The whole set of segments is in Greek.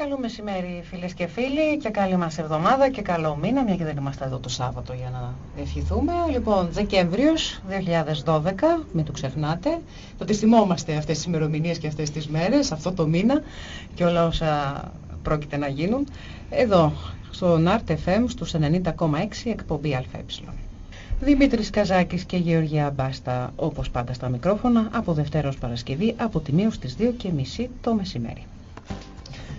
Καλό μεσημέρι φίλες και φίλοι και καλή μας εβδομάδα και καλό μήνα, μια και δεν είμαστε εδώ το Σάββατο για να ευχηθούμε. Λοιπόν, Δεκέμβριος 2012, μην το ξεχνάτε, το ότι θυμόμαστε αυτές τις ημερομηνίες και αυτές τις μέρες, αυτό το μήνα και όλα όσα πρόκειται να γίνουν. Εδώ, στο NART FM, στους 90,6 εκπομπή ΑΕ. Δημήτρης Καζάκης και Γεωργία Μπάστα, όπως πάντα στα μικρόφωνα, από Δευτέρα ως Παρασκευή, από τη μία στις 2 και μισή το μεσημέρι.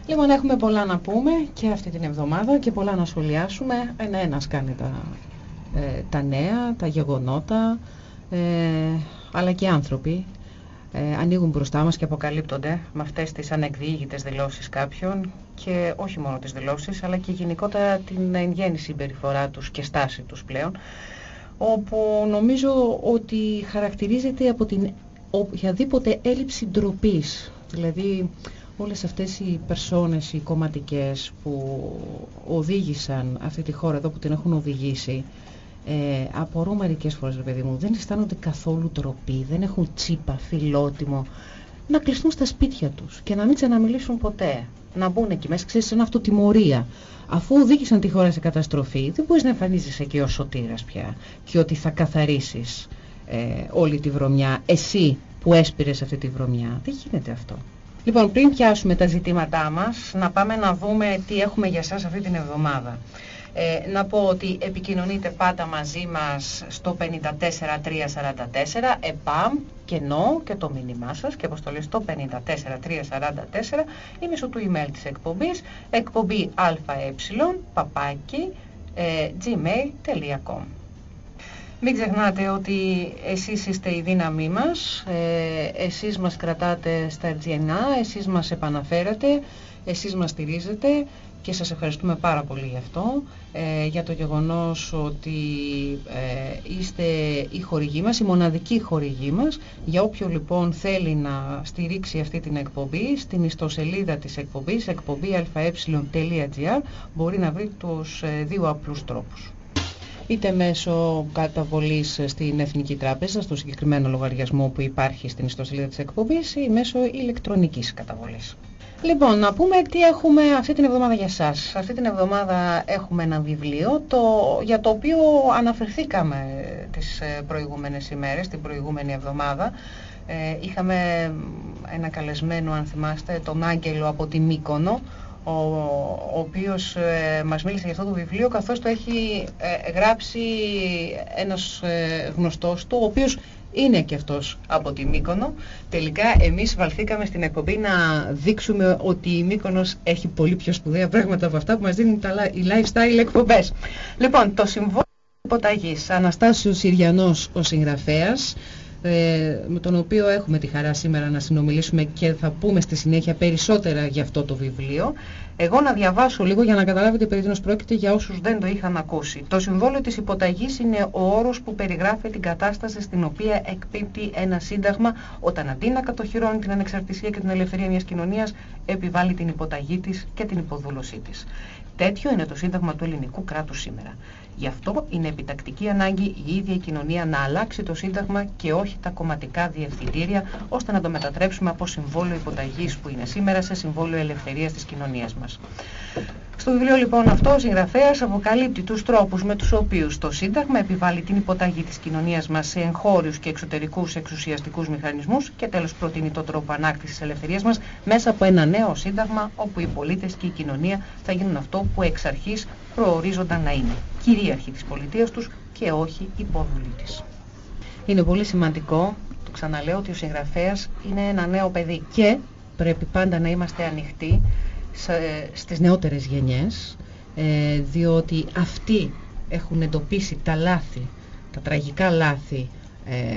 Λοιπόν, έχουμε πολλά να πούμε και αυτή την εβδομάδα και πολλά να σχολιάσουμε. Ένα-ένας κάνει τα, ε, τα νέα, τα γεγονότα, ε, αλλά και οι άνθρωποι ε, ανοίγουν μπροστά μας και αποκαλύπτονται με αυτές τις ανεκδιήγητες δηλώσεις κάποιων και όχι μόνο τις δηλώσεις, αλλά και γενικότερα την εγγέννη συμπεριφορά τους και στάση τους πλέον, όπου νομίζω ότι χαρακτηρίζεται από την οποιαδήποτε έλλειψη ντροπής. Δηλαδή, όλες αυτές οι περσόνες, οι κομματικές που οδήγησαν αυτή τη χώρα εδώ που την έχουν οδηγήσει ε, απορώ μερικές φορές ρε παιδί μου δεν αισθάνονται καθόλου τροπή δεν έχουν τσίπα, φιλότιμο να κλειστούν στα σπίτια τους και να μην ξαναμιλήσουν ποτέ να μπουν εκεί μέσα, ξέρεις, σε ένα αυτοτιμωρία. Αφού οδήγησαν τη χώρα σε καταστροφή, δεν μπορείς να εμφανίζεσαι εκεί ως σωτήρας πια και ότι θα καθαρίσεις ε, όλη τη βρωμιά, εσύ που έσπηρες αυτή τη βρωμιά. Δεν γίνεται αυτό. Λοιπόν, πριν πιάσουμε τα ζητήματά μας, να πάμε να δούμε τι έχουμε για σας αυτή την εβδομάδα. Ε, να πω ότι επικοινωνείτε πάντα μαζί μας στο 54344 ΕΠΑΜ και νο και το μήνυμά σας και αποστολή στο 54344 ή μέσω του email της εκπομπής εκπομπή αε παπάκι ε, gmail.com μην ξεχνάτε ότι εσείς είστε η δύναμή μας, ε, εσείς μας κρατάτε στα ερτζιανά, εσείς μας επαναφέρετε, εσείς μας στηρίζετε και σας ευχαριστούμε πάρα πολύ γι' αυτό, ε, για το γεγονός ότι ε, είστε η χορηγή μας, η μοναδική χορηγή μας. Για όποιο λοιπόν να στηρίξει αυτή την εκπομπή, στην ιστοσελίδα της εκπομπής, εκπομπή αε.gr, μπορεί να βρει τους ε, δύο απλούς τρόπους είτε μέσω καταβολής στην Εθνική Τράπεζα, στο συγκεκριμένο λογαριασμό που υπάρχει στην ιστοσελίδα της εκπομπής ή μέσω ηλεκτρονικής καταβολής. Λοιπόν, να πούμε τι έχουμε αυτή την εβδομάδα για σας. Αυτή την εβδομάδα έχουμε ένα βιβλίο το, για το οποίο αναφερθήκαμε τις ε, προηγούμενες ημέρες, την προηγούμενη εβδομάδα. Ε, είχαμε ένα καλεσμένο, αν θυμάστε, τον Άγγελο από τη Μύκονο, ο, ο οποίος ε, μας μίλησε για αυτό το βιβλίο καθώς το έχει ε, γράψει ένας ε, γνωστός του ο οποίος είναι και αυτός από τη Μύκονο. Τελικά εμείς βαλθήκαμε στην εκπομπή να δείξουμε ότι η Μύκονος έχει πολύ πιο σπουδαία πράγματα από αυτά που μας δίνουν τα, οι lifestyle εκπομπές. Λοιπόν, το Συμβόλαιο Υποταγής, Αναστάσιος Συριανός ο συγγραφέας, ε, με τον οποίο έχουμε τη χαρά σήμερα να συνομιλήσουμε και θα πούμε στη συνέχεια περισσότερα για αυτό το βιβλίο. Εγώ να διαβάσω λίγο για να καταλάβετε περί τίνος πρόκειται για όσους δεν το είχαν ακούσει. Το συμβόλαιο της υποταγής είναι ο όρος που περιγράφει την κατάσταση στην οποία εκπίπτει ένα σύνταγμα όταν αντί να κατοχυρώνει την ανεξαρτησία και την ελευθερία μιας κοινωνίας επιβάλλει την υποταγή της και την υποδούλωσή της. Τέτοιο είναι το σύνταγμα του ελληνικού κράτους σήμερα. Γι' αυτό είναι επιτακτική ανάγκη η ίδια η κοινωνία να αλλάξει το Σύνταγμα και όχι τα κομματικά διευθυντήρια, ώστε να το μετατρέψουμε από συμβόλαιο υποταγής που είναι σήμερα σε συμβόλαιο ελευθερίας της κοινωνίας μας. Στο βιβλίο λοιπόν αυτό ο συγγραφέας αποκαλύπτει τους τρόπους με τους οποίους το Σύνταγμα επιβάλλει την υποταγή της κοινωνίας μας σε εγχώριους και εξωτερικούς εξουσιαστικούς μηχανισμούς και τέλος προτείνει τον τρόπο ανάκτησης της ελευθερίας μας μέσα από ένα νέο Σύνταγμα όπου οι πολίτες και η κοινωνία θα γίνουν αυτό που εξ αρχής προορίζονταν να είναι κυρίαρχοι της πολιτείας τους και όχι υπόδουλοι της. Είναι πολύ σημαντικό, το ξαναλέω, ότι ο συγγραφέας είναι ένα νέο παιδί και πρέπει πάντα να είμαστε ανοιχτοί στις νεότερες γενιές ε, διότι αυτοί έχουν εντοπίσει τα λάθη, τα τραγικά λάθη ε,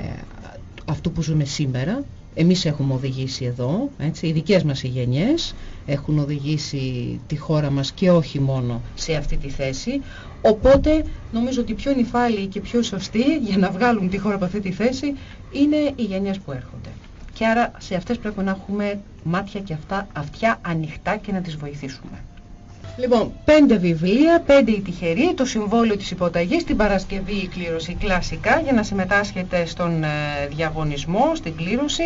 αυτού που ζούμε σήμερα εμείς έχουμε οδηγήσει εδώ, έτσι, οι δικές μας οι γενιές έχουν οδηγήσει τη χώρα μας και όχι μόνο σε αυτή τη θέση. Οπότε νομίζω ότι πιο νυφάλιοι και πιο σωστοί για να βγάλουν τη χώρα από αυτή τη θέση είναι οι γενιές που έρχονται. Και άρα σε αυτές πρέπει να έχουμε μάτια και αυτά, αυτιά ανοιχτά και να τις βοηθήσουμε. Λοιπόν, πέντε βιβλία, πέντε οι τυχεροί, το συμβόλαιο της υποταγής, την Παρασκευή η κλήρωση κλασικά για να συμμετάσχετε στον ε, διαγωνισμό, στην κλήρωση.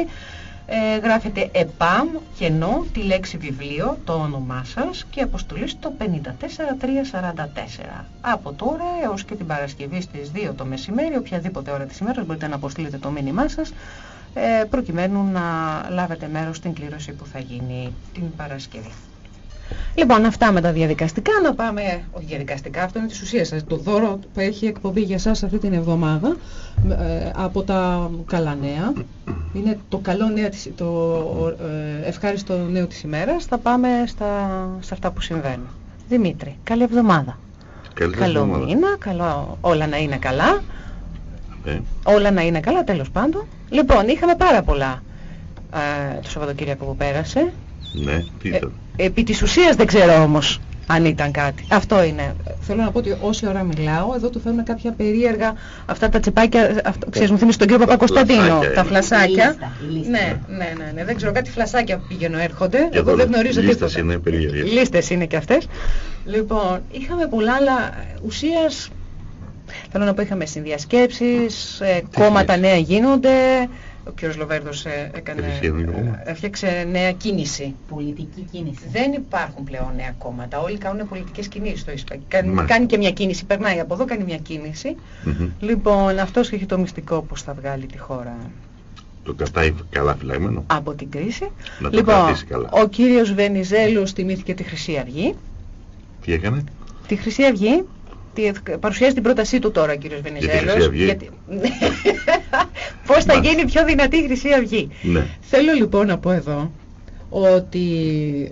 ε, γράφετε ΕΠΑΜ, κενό, τη λέξη βιβλίο, το όνομά σας και αποστολή στο 54344. Από τώρα έως και την Παρασκευή στις 2 το μεσημέρι, οποιαδήποτε ώρα της ημέρας μπορείτε να αποστείλετε το μήνυμά σας ε, προκειμένου να λάβετε μέρος στην κλήρωση που θα γίνει την Παρασκευή. Λοιπόν, αυτά με τα διαδικαστικά. Να πάμε. Όχι διαδικαστικά, αυτό είναι της ουσίας σας. Το δώρο που έχει εκπομπή για εσά αυτή την εβδομάδα ε, από τα καλά νέα. Είναι το καλό νέο, το ε, ευχάριστο νέο της ημέρας. Θα πάμε στα, σε αυτά που συμβαίνουν. Δημήτρη, καλή εβδομάδα. Καλή καλό εβδομάδα. μήνα, καλό, όλα να είναι καλά. Ε, Όλα να είναι καλά, τέλος πάντων. Λοιπόν, είχαμε πάρα πολλά ε, το Σαββατοκύριακο που πέρασε. Ναι, τι Ε, ήταν; επί της ουσίας δεν ξέρω όμως αν ήταν κάτι. Αυτό είναι. Θέλω να πω ότι όση ώρα μιλάω, εδώ του φέρνουν κάποια περίεργα αυτά τα τσεπάκια, αυτό, ξέρεις, μου θυμίζει τον κύριο Παπακοσταντίνο, φλασάκια τα είναι. φλασάκια. Η λίστα, η λίστα. Ναι, ναι, ναι, ναι, δεν ξέρω, κάτι φλασάκια πηγαίνω έρχονται, Και εγώ εδώ δεν γνωρίζω λίστες τίποτα. είναι περίεργες. Λίστες είναι και αυτές. Λοιπόν, είχαμε πολλά, αλλά ουσίας, θέλω να πω, είχαμε συνδιασκέψεις, ε, κόμματα νέα γίνονται, ο κύριος Λοβέρδος ε, έκανε, Χρυσή Αυγή κόμμα. ε, έφτιαξε νέα κίνηση. Πολιτική κίνηση. Δεν υπάρχουν πλέον νέα κόμματα. Όλοι κάνουν πολιτικές κινήσεις στο ΙΣΠΑ. Κάνει, Μάλιστα. κάνει και μια κίνηση, περνάει από εδώ, κάνει μια κίνηση. Μμμ. Λοιπόν, αυτός έχει το μυστικό πώς θα βγάλει τη χώρα Το κρατάει καλά φυλαγμένο. από την κρίση. Να το λοιπόν, κρατήσει καλά. ο κύριος Βενιζέλος τιμήθηκε τη Χρυσή Αυγή. Τι έκανε; Τη Χρυσή Αυγή τη, παρουσιάζει την πρότασή του τώρα ο κύριος τη Βενιζέλος. Χρυσή Αυγή; πώς θα Μάλιστα. γίνει πιο δυνατή η Χρυσή Αυγή. Ναι. Θέλω λοιπόν να πω εδώ ότι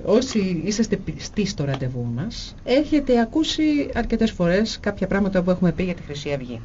όσοι είσαστε πιστοί στο ραντεβού μας έχετε ακούσει αρκετές φορές κάποια πράγματα που έχουμε πει για τη Χρυσή Αυγή.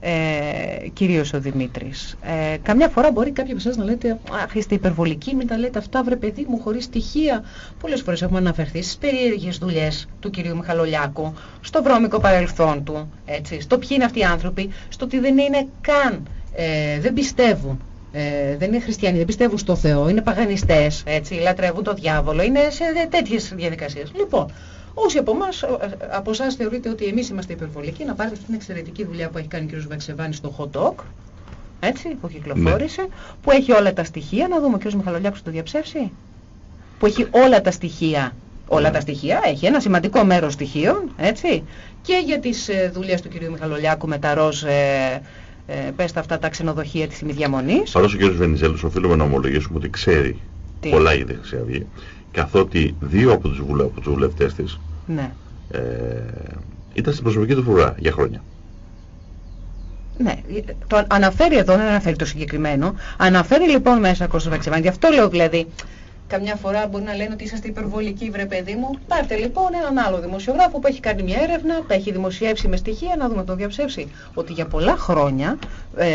Ε, κυρίως ο Δημήτρης. Ε, καμιά φορά μπορεί κάποιοι από εσάς να λέτε «Αχ, είστε υπερβολικοί, μην τα λέτε αυτά, βρε παιδί μου, χωρίς στοιχεία». Πολλές φορές έχουμε αναφερθεί στις περίεργες δουλειές του κυρίου Μιχαλολιάκου, στο βρώμικο παρελθόν του, έτσι, στο ποιοι είναι αυτοί οι άνθρωποι, στο ότι δεν είναι καν, ε, δεν πιστεύουν ε, δεν είναι χριστιανοί, δεν πιστεύουν στο Θεό, είναι παγανιστές, έτσι, λατρεύουν το διάβολο, είναι σε τέτοιες διαδικασίες. Λοιπόν, όσοι από εμάς, ε, από εσάς θεωρείτε ότι εμείς είμαστε υπερβολικοί, να πάρετε αυτή την εξαιρετική δουλειά που έχει κάνει ο κ. Βαξεβάνη στο hot dog, έτσι, που κυκλοφόρησε, που έχει όλα τα στοιχεία, να δούμε ο κ. Μιχαλολιάκος το διαψεύσει, που έχει όλα τα στοιχεία, όλα Ναι. τα στοιχεία, έχει ένα σημαντικό μέρος στοιχείων, έτσι, και για τις ε, δουλειές του κ. Μιχαλολιάκου με τα ροζ, ε, ε, πες τα αυτά τα ξενοδοχεία της ημιδιαμονής. Παρός ο κ. Βενιζέλος οφείλουμε να ομολογήσουμε ότι ξέρει Τι; πολλά για τη Χρυσή Αυγή καθότι δύο από τους, βουλε, από τους βουλευτές της Ναι. ε, ήταν στην προσωπική του φρουρά για χρόνια. Ναι, το αναφέρει εδώ, δεν αναφέρει το συγκεκριμένο. Αναφέρει λοιπόν μέσα Κώστας Βαξεβάνη. Γι' αυτό λέω δηλαδή, καμιά φορά μπορεί να λένε ότι είσαστε υπερβολικοί, βρε παιδί μου. Πάρτε λοιπόν έναν άλλο δημοσιογράφο που έχει κάνει μια έρευνα, τα έχει δημοσιεύσει με στοιχεία, να δούμε τον διαψεύσει. Ότι για πολλά χρόνια ε,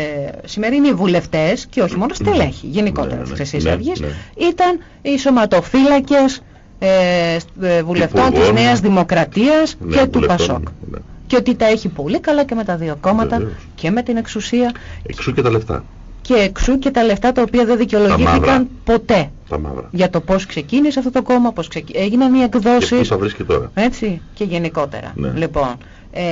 σημερινοί βουλευτές, και όχι μόνο στελέχη, γενικότερα Ναι, της ναι, Χρυσής ναι, Αυγής, ναι. ήταν οι σωματοφύλακες ε, σ- ε, βουλευτών της Υπουργών. Νέας Δημοκρατίας Ναι, και του βουλευτών, Πασόκ. ναι. Και ότι τα έχει πολύ καλά και με τα δύο κόμματα Βεβαίως. και με την εξουσία Εξού και τα λεφτά, και εξού και τα λεφτά τα οποία δεν μαύρα. δικαιολογήθηκαν ποτέ τα μαύρα. για το πώς ξεκίνησε αυτό το κόμμα, πώς ξεκι... έγιναν οι Και πού εκδόσεις, θα βρίσκει τώρα. έτσι, και γενικότερα. Ναι. Λοιπόν, ε,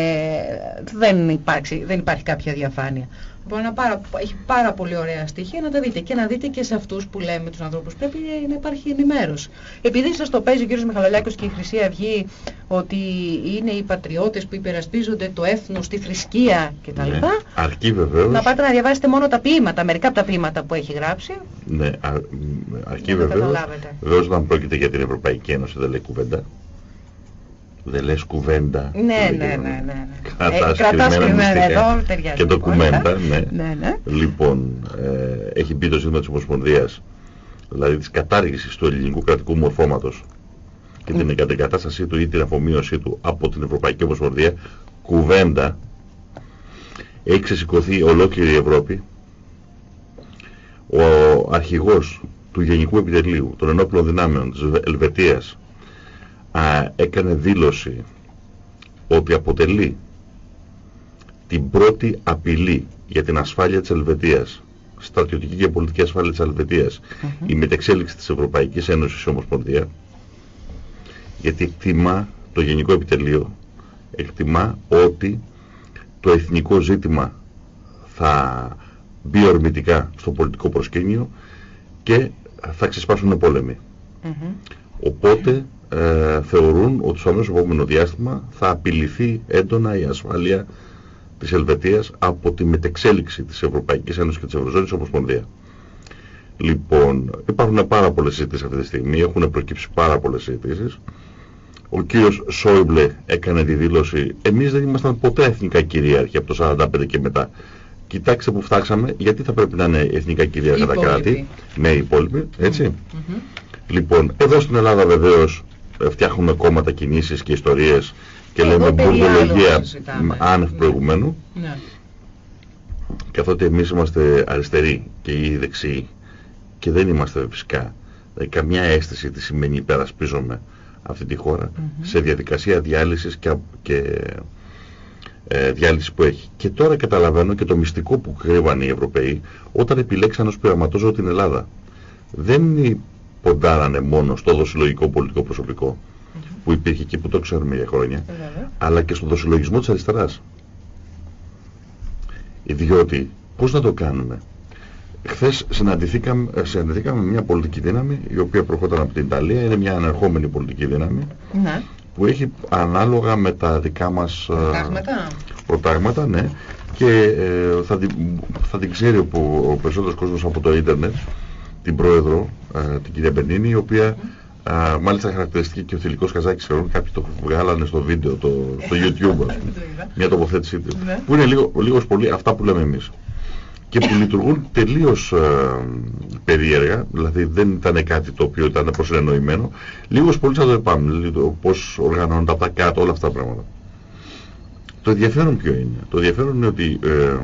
δεν, υπάρξει, δεν υπάρχει κάποια διαφάνεια. Λοιπόν, ένα πάρα, έχει πάρα πολύ ωραία στοιχεία να τα δείτε και να δείτε και σε αυτούς που λέμε τους ανθρώπους πρέπει να υπάρχει ενημέρωση. Επειδή σας το παίζει ο κύριος Μιχαλολιάκος και η Χρυσή Αυγή ότι είναι οι πατριώτες που υπερασπίζονται το έθνος, τη θρησκεία κτλ. Ναι. Αρκεί βεβαίως, Να πάτε να διαβάσετε μόνο τα ποίηματα, μερικά από τα ποίηματα που έχει γράψει. ναι, α, μ, αρκεί Για να βεβαίως, καταλάβετε. βεβαίως όταν πρόκειται για την Ευρωπαϊκή Ένωση δεν λέει κουβέντα. Δεν λες κουβέντα. Ναι, λέει ναι, και ναι, να- ναι. ναι. Κρατάς Ε, κρατάς κρυμμένα κρυμμένα μυστικά. εδώ, ταιριάζει Και το λοιπόν, κουμέντα, ε. ναι. Ναι, ναι. Λοιπόν, ε, έχει μπει το ζήτημα της Ομοσπονδίας, δηλαδή της κατάργησης του ελληνικού κρατικού μορφώματος και την εγκατεγκατάστασή του ή την αφομοίωσή του από την Ευρωπαϊκή Ομοσπονδία, κουβέντα, έχει ξεσηκωθεί ολόκληρη η Ευρώπη. Ο αρχηγός του Γενικού Επιτελείου των Ενόπλων Δυνάμεων της Ελβετίας α, έκανε δήλωση ότι αποτελεί την πρώτη απειλή για την ασφάλεια της Ελβετίας, στρατιωτική και πολιτική ασφάλεια της Ελβετίας, η μετεξέλιξη της Ευρωπαϊκής Ένωσης σε Ομοσπονδία, γιατί εκτιμά το Γενικό Επιτελείο, εκτιμά ότι το εθνικό ζήτημα θα μπει ορμητικά στο πολιτικό προσκήνιο και θα ξεσπάσουν πόλεμοι. Οπότε ε, θεωρούν ότι στο αμέσως επόμενο διάστημα θα απειληθεί έντονα η ασφάλεια της Ελβετίας από τη μετεξέλιξη της Ευρωπαϊκής Ένωσης και της Ευρωζώνης Ομοσπονδία. Λοιπόν, υπάρχουν πάρα πολλές συζητήσεις αυτή τη στιγμή, έχουν προκύψει πάρα πολλές συζητήσεις. Ο κύριος Σόιμπλε έκανε τη δήλωση, εμείς δεν ήμασταν ποτέ εθνικά κυρίαρχοι από το 1945 και μετά. Κοιτάξτε που φτάξαμε, γιατί θα πρέπει να είναι εθνικά κυρίαρχα τα κράτη, με υπόλοιποι, έτσι. Λοιπόν, εδώ στην Ελλάδα βεβαίως ε, φτιάχνουμε κόμματα κινήσεις και ιστορίες και λέμε μπουρδολογία άνευ προηγουμένου. Ναι. Καθότι εμείς είμαστε αριστεροί και οι δεξιοί και δεν είμαστε φυσικά δηλαδή, καμιά αίσθηση τι σημαίνει υπερασπίζομαι αυτή τη χώρα σε διαδικασία διάλυσης και, και ε, διάλυσης που έχει. Και τώρα καταλαβαίνω και το μυστικό που κρύβαν οι Ευρωπαίοι όταν επιλέξαν ως πειραματόζω την Ελλάδα. Δεν ποντάρανε μόνος στο δοσυλλογικό πολιτικό προσωπικό που υπήρχε και που το ξέρουμε για χρόνια, αλλά και στο δοσυλλογισμό της αριστεράς. Διότι, πώς να το κάνουμε; Χθες συναντηθήκαμε, ε, συναντηθήκαμε με μια πολιτική δύναμη η οποία προχώταν από την Ιταλία, είναι μια ανερχόμενη πολιτική δύναμη ναι. που έχει ανάλογα με τα δικά μας ε, προτάγματα, προτάγματα ναι, και ε, θα, την, θα την ξέρει ο, ο περισσότερος κόσμος από το ίντερνετ την πρόεδρο, ε, την κυρία Μπενίνη, η οποία Α, μάλιστα χαρακτηριστική και ο Θηλικός Καζάκης θεωρούν κάποιοι το βγάλανε στο βίντεο, το, στο YouTube ας πούμε, μια τοποθέτησή του. Ναι. που είναι λίγο, λίγος πολύ αυτά που λέμε εμείς. Και που λειτουργούν τελείως περίεργα δηλαδή δεν ήταν κάτι το οποίο ήταν προσεννοημένο λίγος πολύ θα το επάμε πως οργανώνονται από τα κάτω όλα αυτά τα πράγματα. Το ενδιαφέρον ποιο είναι. Το ενδιαφέρον είναι ότι ε,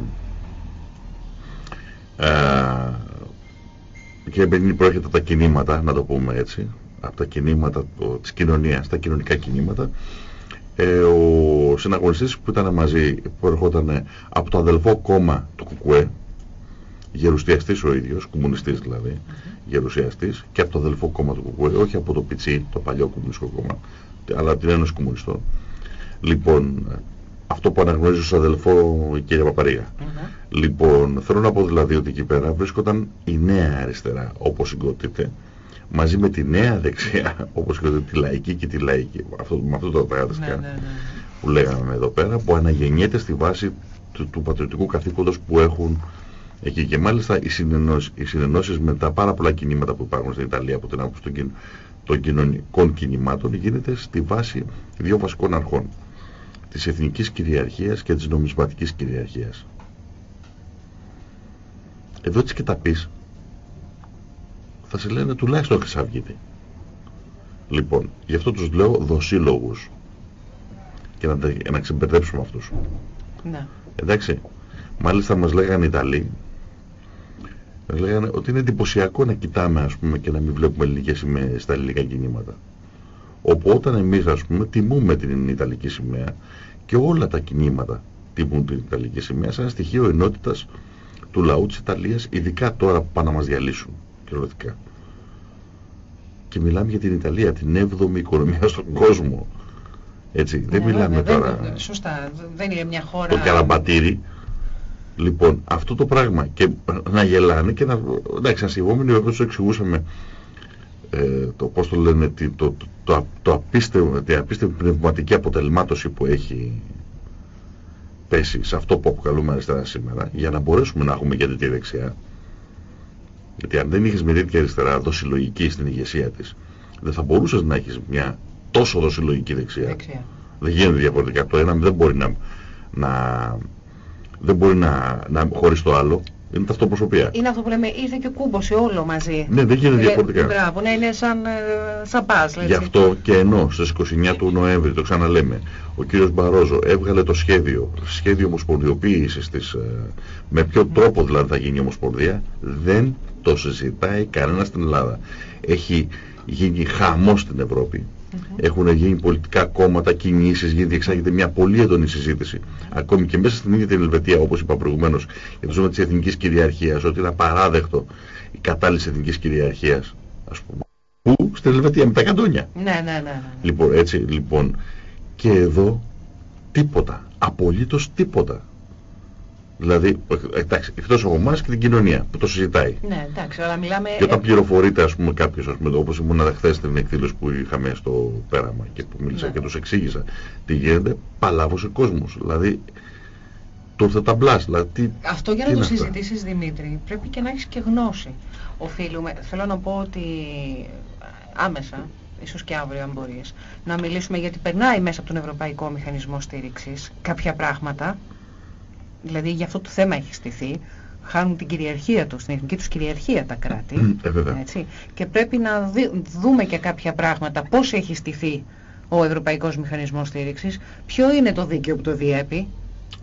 ε, και Μπενίνη προέρχεται από τα κινήματα, να το πούμε έτσι, από τα κινήματα της κοινωνίας, τα κοινωνικά κινήματα. Ε, ο συναγωνιστής που ήταν μαζί, που ερχόταν από το αδελφό κόμμα του Κουκουέ, γερουσιαστής ο ίδιος, κομμουνιστής δηλαδή, γερουσιαστής, και από το αδελφό κόμμα του Κουκουέ, όχι από το Πιτσί, το παλιό κομμουνιστικό κόμμα, αλλά από την Ένωση Κομμουνιστών. Λοιπόν, αυτό που αναγνωρίζει ως αδελφό η κυρία Παπαρίγα. Λοιπόν, θέλω να πω δηλαδή ότι εκεί πέρα βρίσκονταν η νέα αριστερά, όπως συγκροτείται, μαζί με τη νέα δεξιά, όπως συγκροτείται τη λαϊκή και τη λαϊκή, αυτό, με αυτό το παράδειγμα ναι, ναι, ναι, που λέγαμε εδώ πέρα, που αναγεννιέται στη βάση του, του πατριωτικού καθήκοντος που έχουν εκεί. Και μάλιστα οι συνενώσεις, οι συνενώσεις με τα πάρα πολλά κινήματα που υπάρχουν στην Ιταλία από την άποψη των, των κοινωνικών κινημάτων γίνεται στη βάση δύο βασικών αρχών της εθνικής κυριαρχίας και της νομισματικής κυριαρχίας. Εδώ έτσι και τα πεις, θα σε λένε τουλάχιστον χρυσαυγίτη. Λοιπόν, γι' αυτό τους λέω δοσύλλογους και να, να ξεμπερδέψουμε αυτούς. Ναι. Εντάξει, μάλιστα μας λέγανε οι Ιταλοί, λέγανε ότι είναι εντυπωσιακό να κοιτάμε ας πούμε και να μην βλέπουμε ελληνικές σημαίες στα ελληνικά κινήματα. Όπου όταν εμείς ας πούμε τιμούμε την Ιταλική σημαία και όλα τα κινήματα τιμούν την Ιταλική σημαία σαν ένα στοιχείο ενότητας του λαού της Ιταλίας, ειδικά τώρα που πάνε να μας διαλύσουν κυριολεκτικά. Και μιλάμε για την Ιταλία, την 7η οικονομία στον κόσμο. Έτσι, δεν ναι, μιλάμε τώρα... Δεν, σωστά, δεν είναι μια χώρα... Το καραμπατήρι. Λοιπόν, αυτό το πράγμα και να γελάνε και να... Εντάξει, ασυγόμενοι όπως το εξηγούσαμε ε, το πώς το λένε, το, το, το, το απίστευτο, την απίστευτη πνευματική αποτελμάτωση που έχει πέσει σε αυτό που αποκαλούμε αριστερά σήμερα, για να μπορέσουμε να έχουμε και τη δεξιά. Γιατί αν δεν είχες μια τέτοια αριστερά δοσυλλογική στην ηγεσία της, δεν θα μπορούσες να έχεις μια τόσο δοσυλλογική δεξιά. δεξιά. Δεν γίνεται διαφορετικά. Το ένα δεν μπορεί να, να, δεν μπορεί να, να χωρίς το άλλο. Είναι ταυτοπροσωπία. Είναι αυτό που λέμε, ήρθε και κούμποσε όλο μαζί. Ναι, δεν γίνεται διαφορετικά. Μπράβο, ναι, είναι σαν, ε, σαν πας, Γι' αυτό και ενώ στις 29 του Νοέμβρη, το ξαναλέμε, ο κύριος Μπαρόζο έβγαλε το σχέδιο, σχέδιο ομοσπονδιοποίησης της, ε, με ποιο τρόπο δηλαδή θα γίνει η ομοσπονδία, δεν το συζητάει κανένας στην Ελλάδα. Έχει γίνει χαμό στην Ευρώπη. Έχουν γίνει πολιτικά κόμματα, κινήσεις, γίνει διεξάγεται μια πολύ έντονη συζήτηση. Ακόμη και μέσα στην ίδια την Ελβετία, όπως είπα προηγουμένως, για το ζώμα της εθνικής κυριαρχίας, ότι είναι απαράδεκτο η κατάλυση εθνικής κυριαρχίας, ας πούμε. Πού; Στην Ελβετία, με τα καντόνια. Ναι, ναι, ναι, ναι. Λοιπόν, έτσι, λοιπόν. Και εδώ τίποτα. Απολύτως τίποτα. Δηλαδή, εντάξει, εκτός από εμάς και την κοινωνία που το συζητάει. Ναι, εντάξει, αλλά μιλάμε... Και όταν πληροφορείται, ας πούμε, κάποιος, ας πούμε, όπως ήμουν χθες στην εκδήλωση που είχαμε στο πέραμα και που μίλησα Ναι. και τους εξήγησα τι γίνεται, παλάβωσε κόσμος. Δηλαδή, το θα τα μπλάς, δηλαδή, τι, Αυτό για τι να το είναι αυτά; συζητήσεις Δημήτρη πρέπει και να έχεις και γνώση. Οφείλουμε, θέλω να πω ότι άμεσα, ίσως και αύριο αν μπορείς, να μιλήσουμε γιατί περνάει μέσα από τον Ευρωπαϊκό Μηχανισμό Στήριξης κάποια πράγματα, δηλαδή για αυτό το θέμα έχει στηθεί, χάνουν την κυριαρχία τους, την εθνική τους κυριαρχία τα κράτη. Ε, βέβαια. Έτσι. Και πρέπει να δει- δούμε και κάποια πράγματα, πώς έχει στηθεί ο Ευρωπαϊκός Μηχανισμός Στήριξης, ποιο είναι το δίκαιο που το διέπει,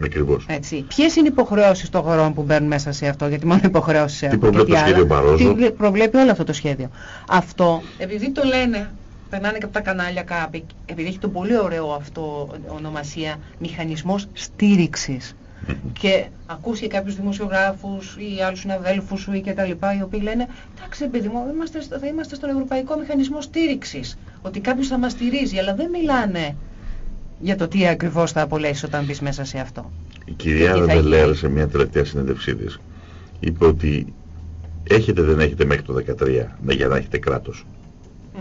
Ακριβώς. έτσι. Ποιες είναι οι υποχρεώσεις των χωρών που μπαίνουν μέσα σε αυτό, γιατί μόνο υποχρεώσεις έχουν. προβλέπει και το τι σχέδιο άλλα. Μπαρόζο; Τι προβλέπει όλο αυτό το σχέδιο. Αυτό, επειδή το λένε, περνάνε και από τα κανάλια κάποιοι, επειδή έχει το πολύ ωραίο αυτό ονομασία, μηχανισμός στήριξης. Και ακούσει κάποιους δημοσιογράφους ή άλλους συναδέλφους σου ή και τα λοιπά, οι οποίοι λένε εντάξει παιδί μου, είμαστε, στο- θα είμαστε στον Ευρωπαϊκό Μηχανισμό Στήριξης, ότι κάποιος θα μας στηρίζει, αλλά δεν μιλάνε για το τι ακριβώς θα απολέσεις όταν μπεις μέσα σε αυτό. Η κυρία Και τι θα Ρεβελέρ γίνει. σε μια τελευταία συνέντευξή της είπε ότι έχετε δεν έχετε μέχρι το 13 ναι, για να έχετε κράτος. Μμ,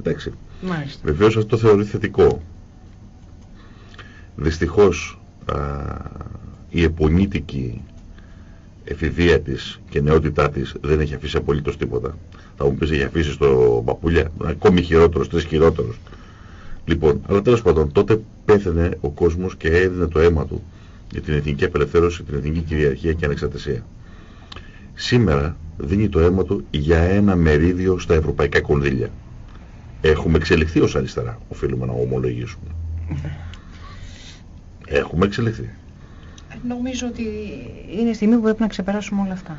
Εντάξει. Μάλιστα. Βεβαίως αυτό θεωρεί θετικό. Δυστυχώς α, η επονίτικη εφηβεία της και νεότητά της δεν έχει αφήσει απολύτως τίποτα. Θα μου πεις έχει αφήσει στο παπούλια, ακόμη χειρότερος, τρεις χειρότερος. Λοιπόν, αλλά τέλος πάντων, τότε πέθανε ο κόσμος και έδινε το αίμα του για την εθνική απελευθέρωση, την εθνική κυριαρχία και ανεξαρτησία. Σήμερα δίνει το αίμα του για ένα μερίδιο στα ευρωπαϊκά κονδύλια. Έχουμε εξελιχθεί ως αριστερά, οφείλουμε να ομολογήσουμε. Έχουμε εξελιχθεί. Νομίζω ότι είναι η στιγμή που πρέπει να ξεπεράσουμε όλα αυτά.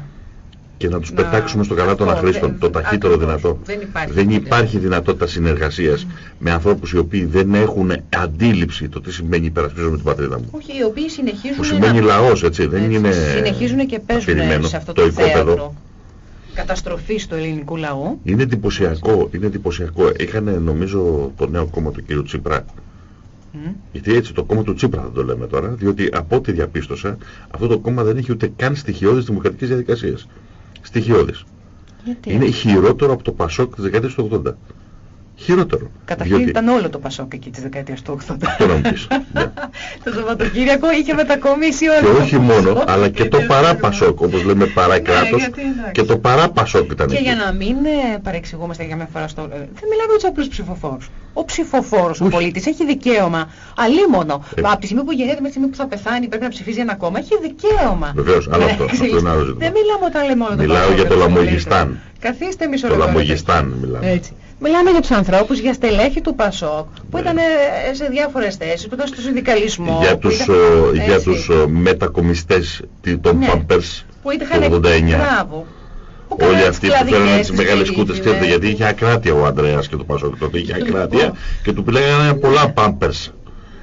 Και να τους Να- πετάξουμε στο καλά των αυτό, αχρήστων, δεν- το ταχύτερο ακριβώς. δυνατό. Δεν υπάρχει δεν τίποτε. υπάρχει δυνατότητα συνεργασίας με ανθρώπους οι οποίοι δεν έχουν αντίληψη το τι σημαίνει υπερασπίζομαι την πατρίδα μου. Όχι, οι οποίοι συνεχίζουν Που σημαίνει να... λαός, έτσι, δεν έτσι, είναι συνεχίζουν και παίζουν αφηρημένο. σε αυτό το το, οικόπεδο. θέατρο καταστροφής του ελληνικού λαού. Είναι εντυπωσιακό, είναι εντυπωσιακό. Είχαν νομίζω το νέο κόμμα του κ. Τσίπρα. Μμ. Γιατί έτσι το κόμμα του Τσίπρα θα το λέμε τώρα, διότι από ό,τι διαπίστωσα, αυτό το κόμμα δεν έχει ούτε καν στοιχειώδεις δημοκρατικές διαδικασίες. Στοιχειώδεις. Γιατί; Είναι χειρότερο από το Πασόκ της δεκαετίας του 80. Χειρότερο. καταρχήν Διότι- ήταν όλο το Πασόκ εκεί της δεκαετίας του 80. Αυτό να μου πεις. Ναι. το Σαββατοκύριακο είχε μετακομίσει Και όλο. όχι μόνο, αλλά και το παρά Πασόκ, όπως λέμε παρά κράτος, Ναι, γιατί εντάξει. και το παρά Πασόκ ήταν Και εκεί. για να μην ε, παρεξηγούμαστε για μια φορά στο... ε, δεν μιλάμε για τους απλούς ψηφοφόρους. Ο ψηφοφόρος, ο Όχι. πολίτης, έχει δικαίωμα. Αλίμονο. Ε. Από τη στιγμή που γεννιέται μέχρι τη στιγμή που θα πεθάνει πρέπει να ψηφίζει ένα κόμμα. Έχει δικαίωμα. Βεβαίως, άλλο Ναι, αυτό, αυτό εξηγείς. είναι άλλο ζήτημα. Δεν μιλάμε όταν λέμε όλο το Μιλάω Πασόκ, για το όπως Λαμογιστάν. λέτε. Καθίστε μισό Το λεπτό. Λαμογιστάν μιλάμε. Έτσι. Μιλάμε για τους ανθρώπους, για στελέχη του Πασόκ, που Ναι. ήταν ε, σε διάφορες θέσεις, που ήταν στο συνδικαλισμό. για που τους, ήταν- ε, για έτσι. τους ε, μετακομιστές τι- των Ναι. Pampers που ήταν το 89. Μπράβο. Που Όλοι κάνανε αυτοί τις που φέρανε κλαδικές, τις μεγάλες τις κούτες, ξέρετε, περίφημες. γιατί είχε ακράτεια ο Ανδρέας και το Πασόκ τότε, είχε Το ακράτεια λοιπόν. και του λέγανε πολλά Pampers.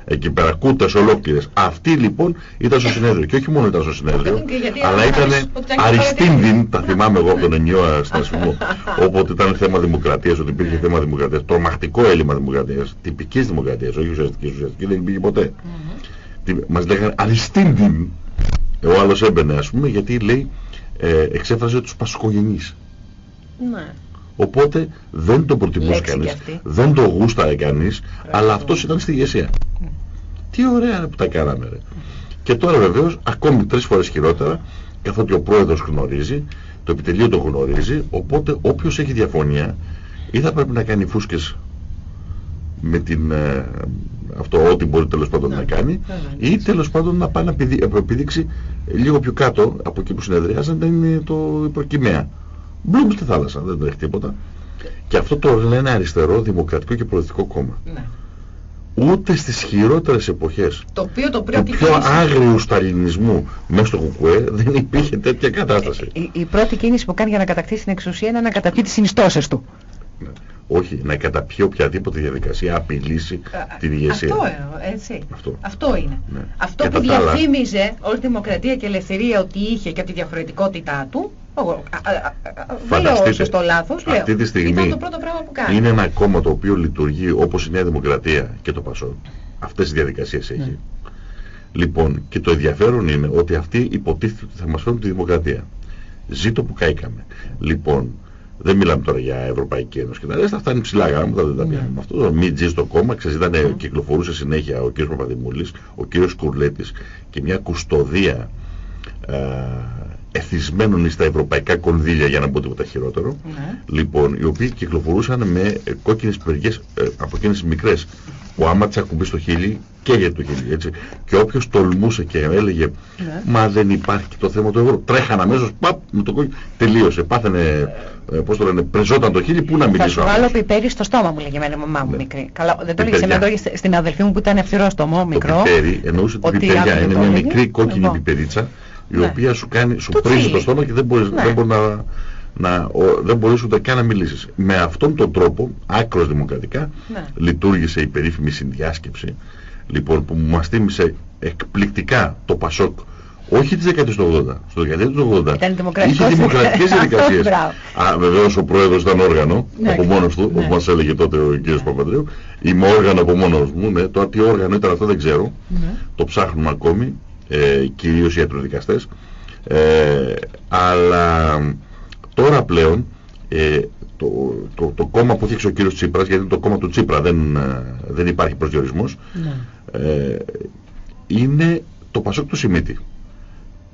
Εκεί πέρα, κούτες ολόκληρες. Αυτή λοιπόν ήταν στο συνέδριο. Και όχι μόνο ήταν στο συνέδριο, Και γιατί αλλά αν ήταν άρεσε, ότι ήταν και αριστίνδιν, τα θυμάμαι εγώ από τον ενιαίο στασμό, όποτε ήταν θέμα δημοκρατίας, ότι υπήρχε θέμα δημοκρατίας, τρομακτικό έλλειμμα δημοκρατίας, τυπικής δημοκρατίας, όχι ουσιαστικής, ουσιαστικής δεν υπήρχε ποτέ. Μμμ. Τι- μας λέγανε αριστίνδιν. Ο άλλος έμπαινε ας πούμε γιατί λέει ε, εξέφραζε τους πασχογενείς. Ναι. Οπότε δεν τον προτιμούσε Λέξη κι κανείς, αυτή. δεν τον γούσταρε κανείς, Μπράβο. αλλά αυτός ήταν στη ηγεσία. Τι ωραία ρε που τα κάναμε ρε. Και τώρα βεβαίως ακόμη τρεις φορές χειρότερα, καθότι ο πρόεδρος γνωρίζει, το επιτελείο το γνωρίζει, οπότε όποιος έχει διαφωνία ή θα πρέπει να κάνει φούσκες με την, ε, αυτό ό,τι μπορεί τέλος πάντων Ναι, να κάνει βέβαια. ή τέλος πάντων να πάει να επιδει- επιδείξει λίγο πιο κάτω από εκεί που συνεδριάζαν να είναι το η προκυμαία. Μπλουμ στη θάλασσα, δεν τρέχει τίποτα. Και αυτό το λένε αριστερό, δημοκρατικό και προοδευτικό κόμμα. Ναι. Ούτε στις χειρότερες εποχές Το οποίο το του πρώτη πιο άγριου σταλινισμού μέσα στο κουκουέ δεν υπήρχε τέτοια κατάσταση. Η, η πρώτη κίνηση που κάνει για να κατακτήσει την εξουσία είναι να καταπιεί τις συνιστώσεις του. Όχι, να καταπιεί οποιαδήποτε διαδικασία απειλήσει την ηγεσία. Αυτό, ε, έτσι. Αυτό. Αυτό είναι. Ναι. Αυτό Και που τα άλλα. διαφήμιζε ως δημοκρατία και ελευθερία ότι είχε και από τη διαφορετικότητά του. Εγώ, α, α, α, α, δεν λέω Φανταστείτε, σωστό λάθος, λέω. αυτή τη στιγμή Ήταν το πρώτο πράγμα που κάνει. Είναι ένα κόμμα το οποίο λειτουργεί όπως η Νέα Δημοκρατία και το ΠΑΣΟ. Αυτές οι διαδικασίες έχει. Λοιπόν, και το ενδιαφέρον είναι ότι αυτοί υποτίθεται ότι θα μας φέρουν τη δημοκρατία. Ζήτω που καήκαμε. Λοιπόν, δεν μιλάμε τώρα για Ευρωπαϊκή Ένωση και τα ρέστα, αυτά είναι ψηλά γράμματα, δεν τα πιάνουμε. Ναι. Αυτό το μη στο κόμμα, ξέρεις, ήταν, ναι. κυκλοφορούσε συνέχεια ο κύριος Παπαδημούλης, ο κύριος Κουρλέτης και μια κουστοδία ε, εθισμένων στα ευρωπαϊκά κονδύλια για να μπω τίποτα χειρότερο. Ναι. Λοιπόν, οι οποίοι κυκλοφορούσαν με κόκκινες περγές ε, από εκείνες μικρές που άμα τσακουμπεί στο χείλη καίγεται το χείλη έτσι. Και όποιος τολμούσε και έλεγε ναι. μα δεν υπάρχει το θέμα του ευρώ τρέχαν αμέσως παπ με το κόκκινο τελείωσε πάθαινε ε, πώς το λένε πρεζόταν το χείλη που να μιλήσω Θα σου βάλω πιπέρι στο στόμα μου λέγε η μαμά μου ναι. μικρή Καλά, δεν το λέγε εμένα στην αδελφή μου που ήταν ευθυρό στομό μικρό το πιπέρι εννοούσε την πιπεριά είναι μια μικρή κόκκινη λοιπόν. πιπερίτσα η ναι. οποία σου κάνει, σου πρίζει το στόμα και δεν μπορείς, ναι. δεν μπορεί να, να, ο, δεν μπορείς ούτε καν να μιλήσεις. Με αυτόν τον τρόπο, άκρος δημοκρατικά, ναι. λειτουργήσε η περίφημη συνδιάσκεψη, λοιπόν, που μας θύμισε εκπληκτικά το Πασόκ, όχι της δεκαετίας του 80, στο δεκαετία του 80 είχε δημοκρατικές διαδικασίες. Α, βεβαίως ο πρόεδρος ήταν όργανο ναι, από μόνος του, ναι. όπως μας έλεγε τότε ο κ. Παπαντρέου. Είμαι όργανο από μόνος μου, ναι. το τι όργανο ήταν αυτό δεν ξέρω, ναι. το ψάχνουμε ακόμη ε, κυρίως οι ιατροδικαστές ε, αλλά τώρα πλέον ε, το, το, το, κόμμα που θίξε ο κύριος Τσίπρας γιατί το κόμμα του Τσίπρα δεν, ε, δεν υπάρχει προσδιορισμός ναι. ε, είναι το Πασόκ του Σιμίτη.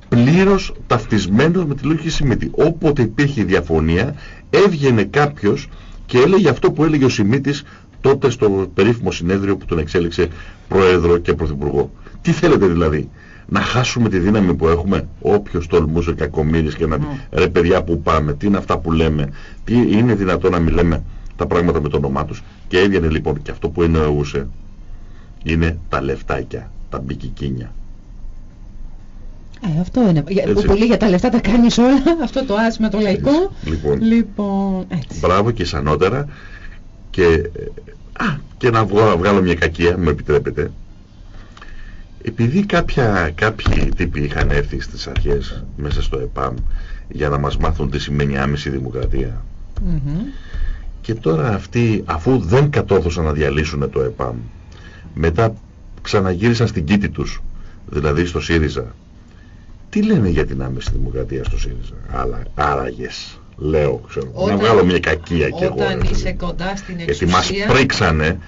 Πλήρως ταυτισμένος με τη λογική Σιμίτη. Όποτε υπήρχε διαφωνία έβγαινε κάποιος και έλεγε αυτό που έλεγε ο Σιμίτης τότε στο περίφημο συνέδριο που τον εξέλιξε πρόεδρο και πρωθυπουργό. Τι θέλετε δηλαδή; Να χάσουμε τη δύναμη που έχουμε όποιος τολμούσε κακομύρης και να πει mm. ρε παιδιά που πάμε, τι είναι αυτά που λέμε, τι είναι δυνατό να μιλάμε τα πράγματα με το όνομά τους και έβγαινε λοιπόν και αυτό που εννοούσε είναι τα λεφτάκια, τα μπικικίνια. Ε, αυτό είναι. Έτσι. Πολύ για τα λεφτά τα κάνεις όλα, αυτό το άσμα το λαϊκό. Λοιπόν, λοιπόν έτσι. μπράβο και σανότερα και, α, και να βγάλω μια κακία, με επιτρέπετε επειδή κάποια, κάποιοι τύποι είχαν έρθει στις αρχές μέσα στο ΕΠΑΜ για να μας μάθουν τι σημαίνει άμεση δημοκρατία και τώρα αυτοί αφού δεν κατόρθωσαν να διαλύσουν το ΕΠΑΜ μετά ξαναγύρισαν στην κήτη τους δηλαδή στο ΣΥΡΙΖΑ τι λένε για την άμεση δημοκρατία στο ΣΥΡΙΖΑ; Αλλά, άραγες λέω ξέρω όταν, να βγάλω μια κακία και εγώ όταν είσαι κοντά στην εξουσία γιατί μας πρίξανε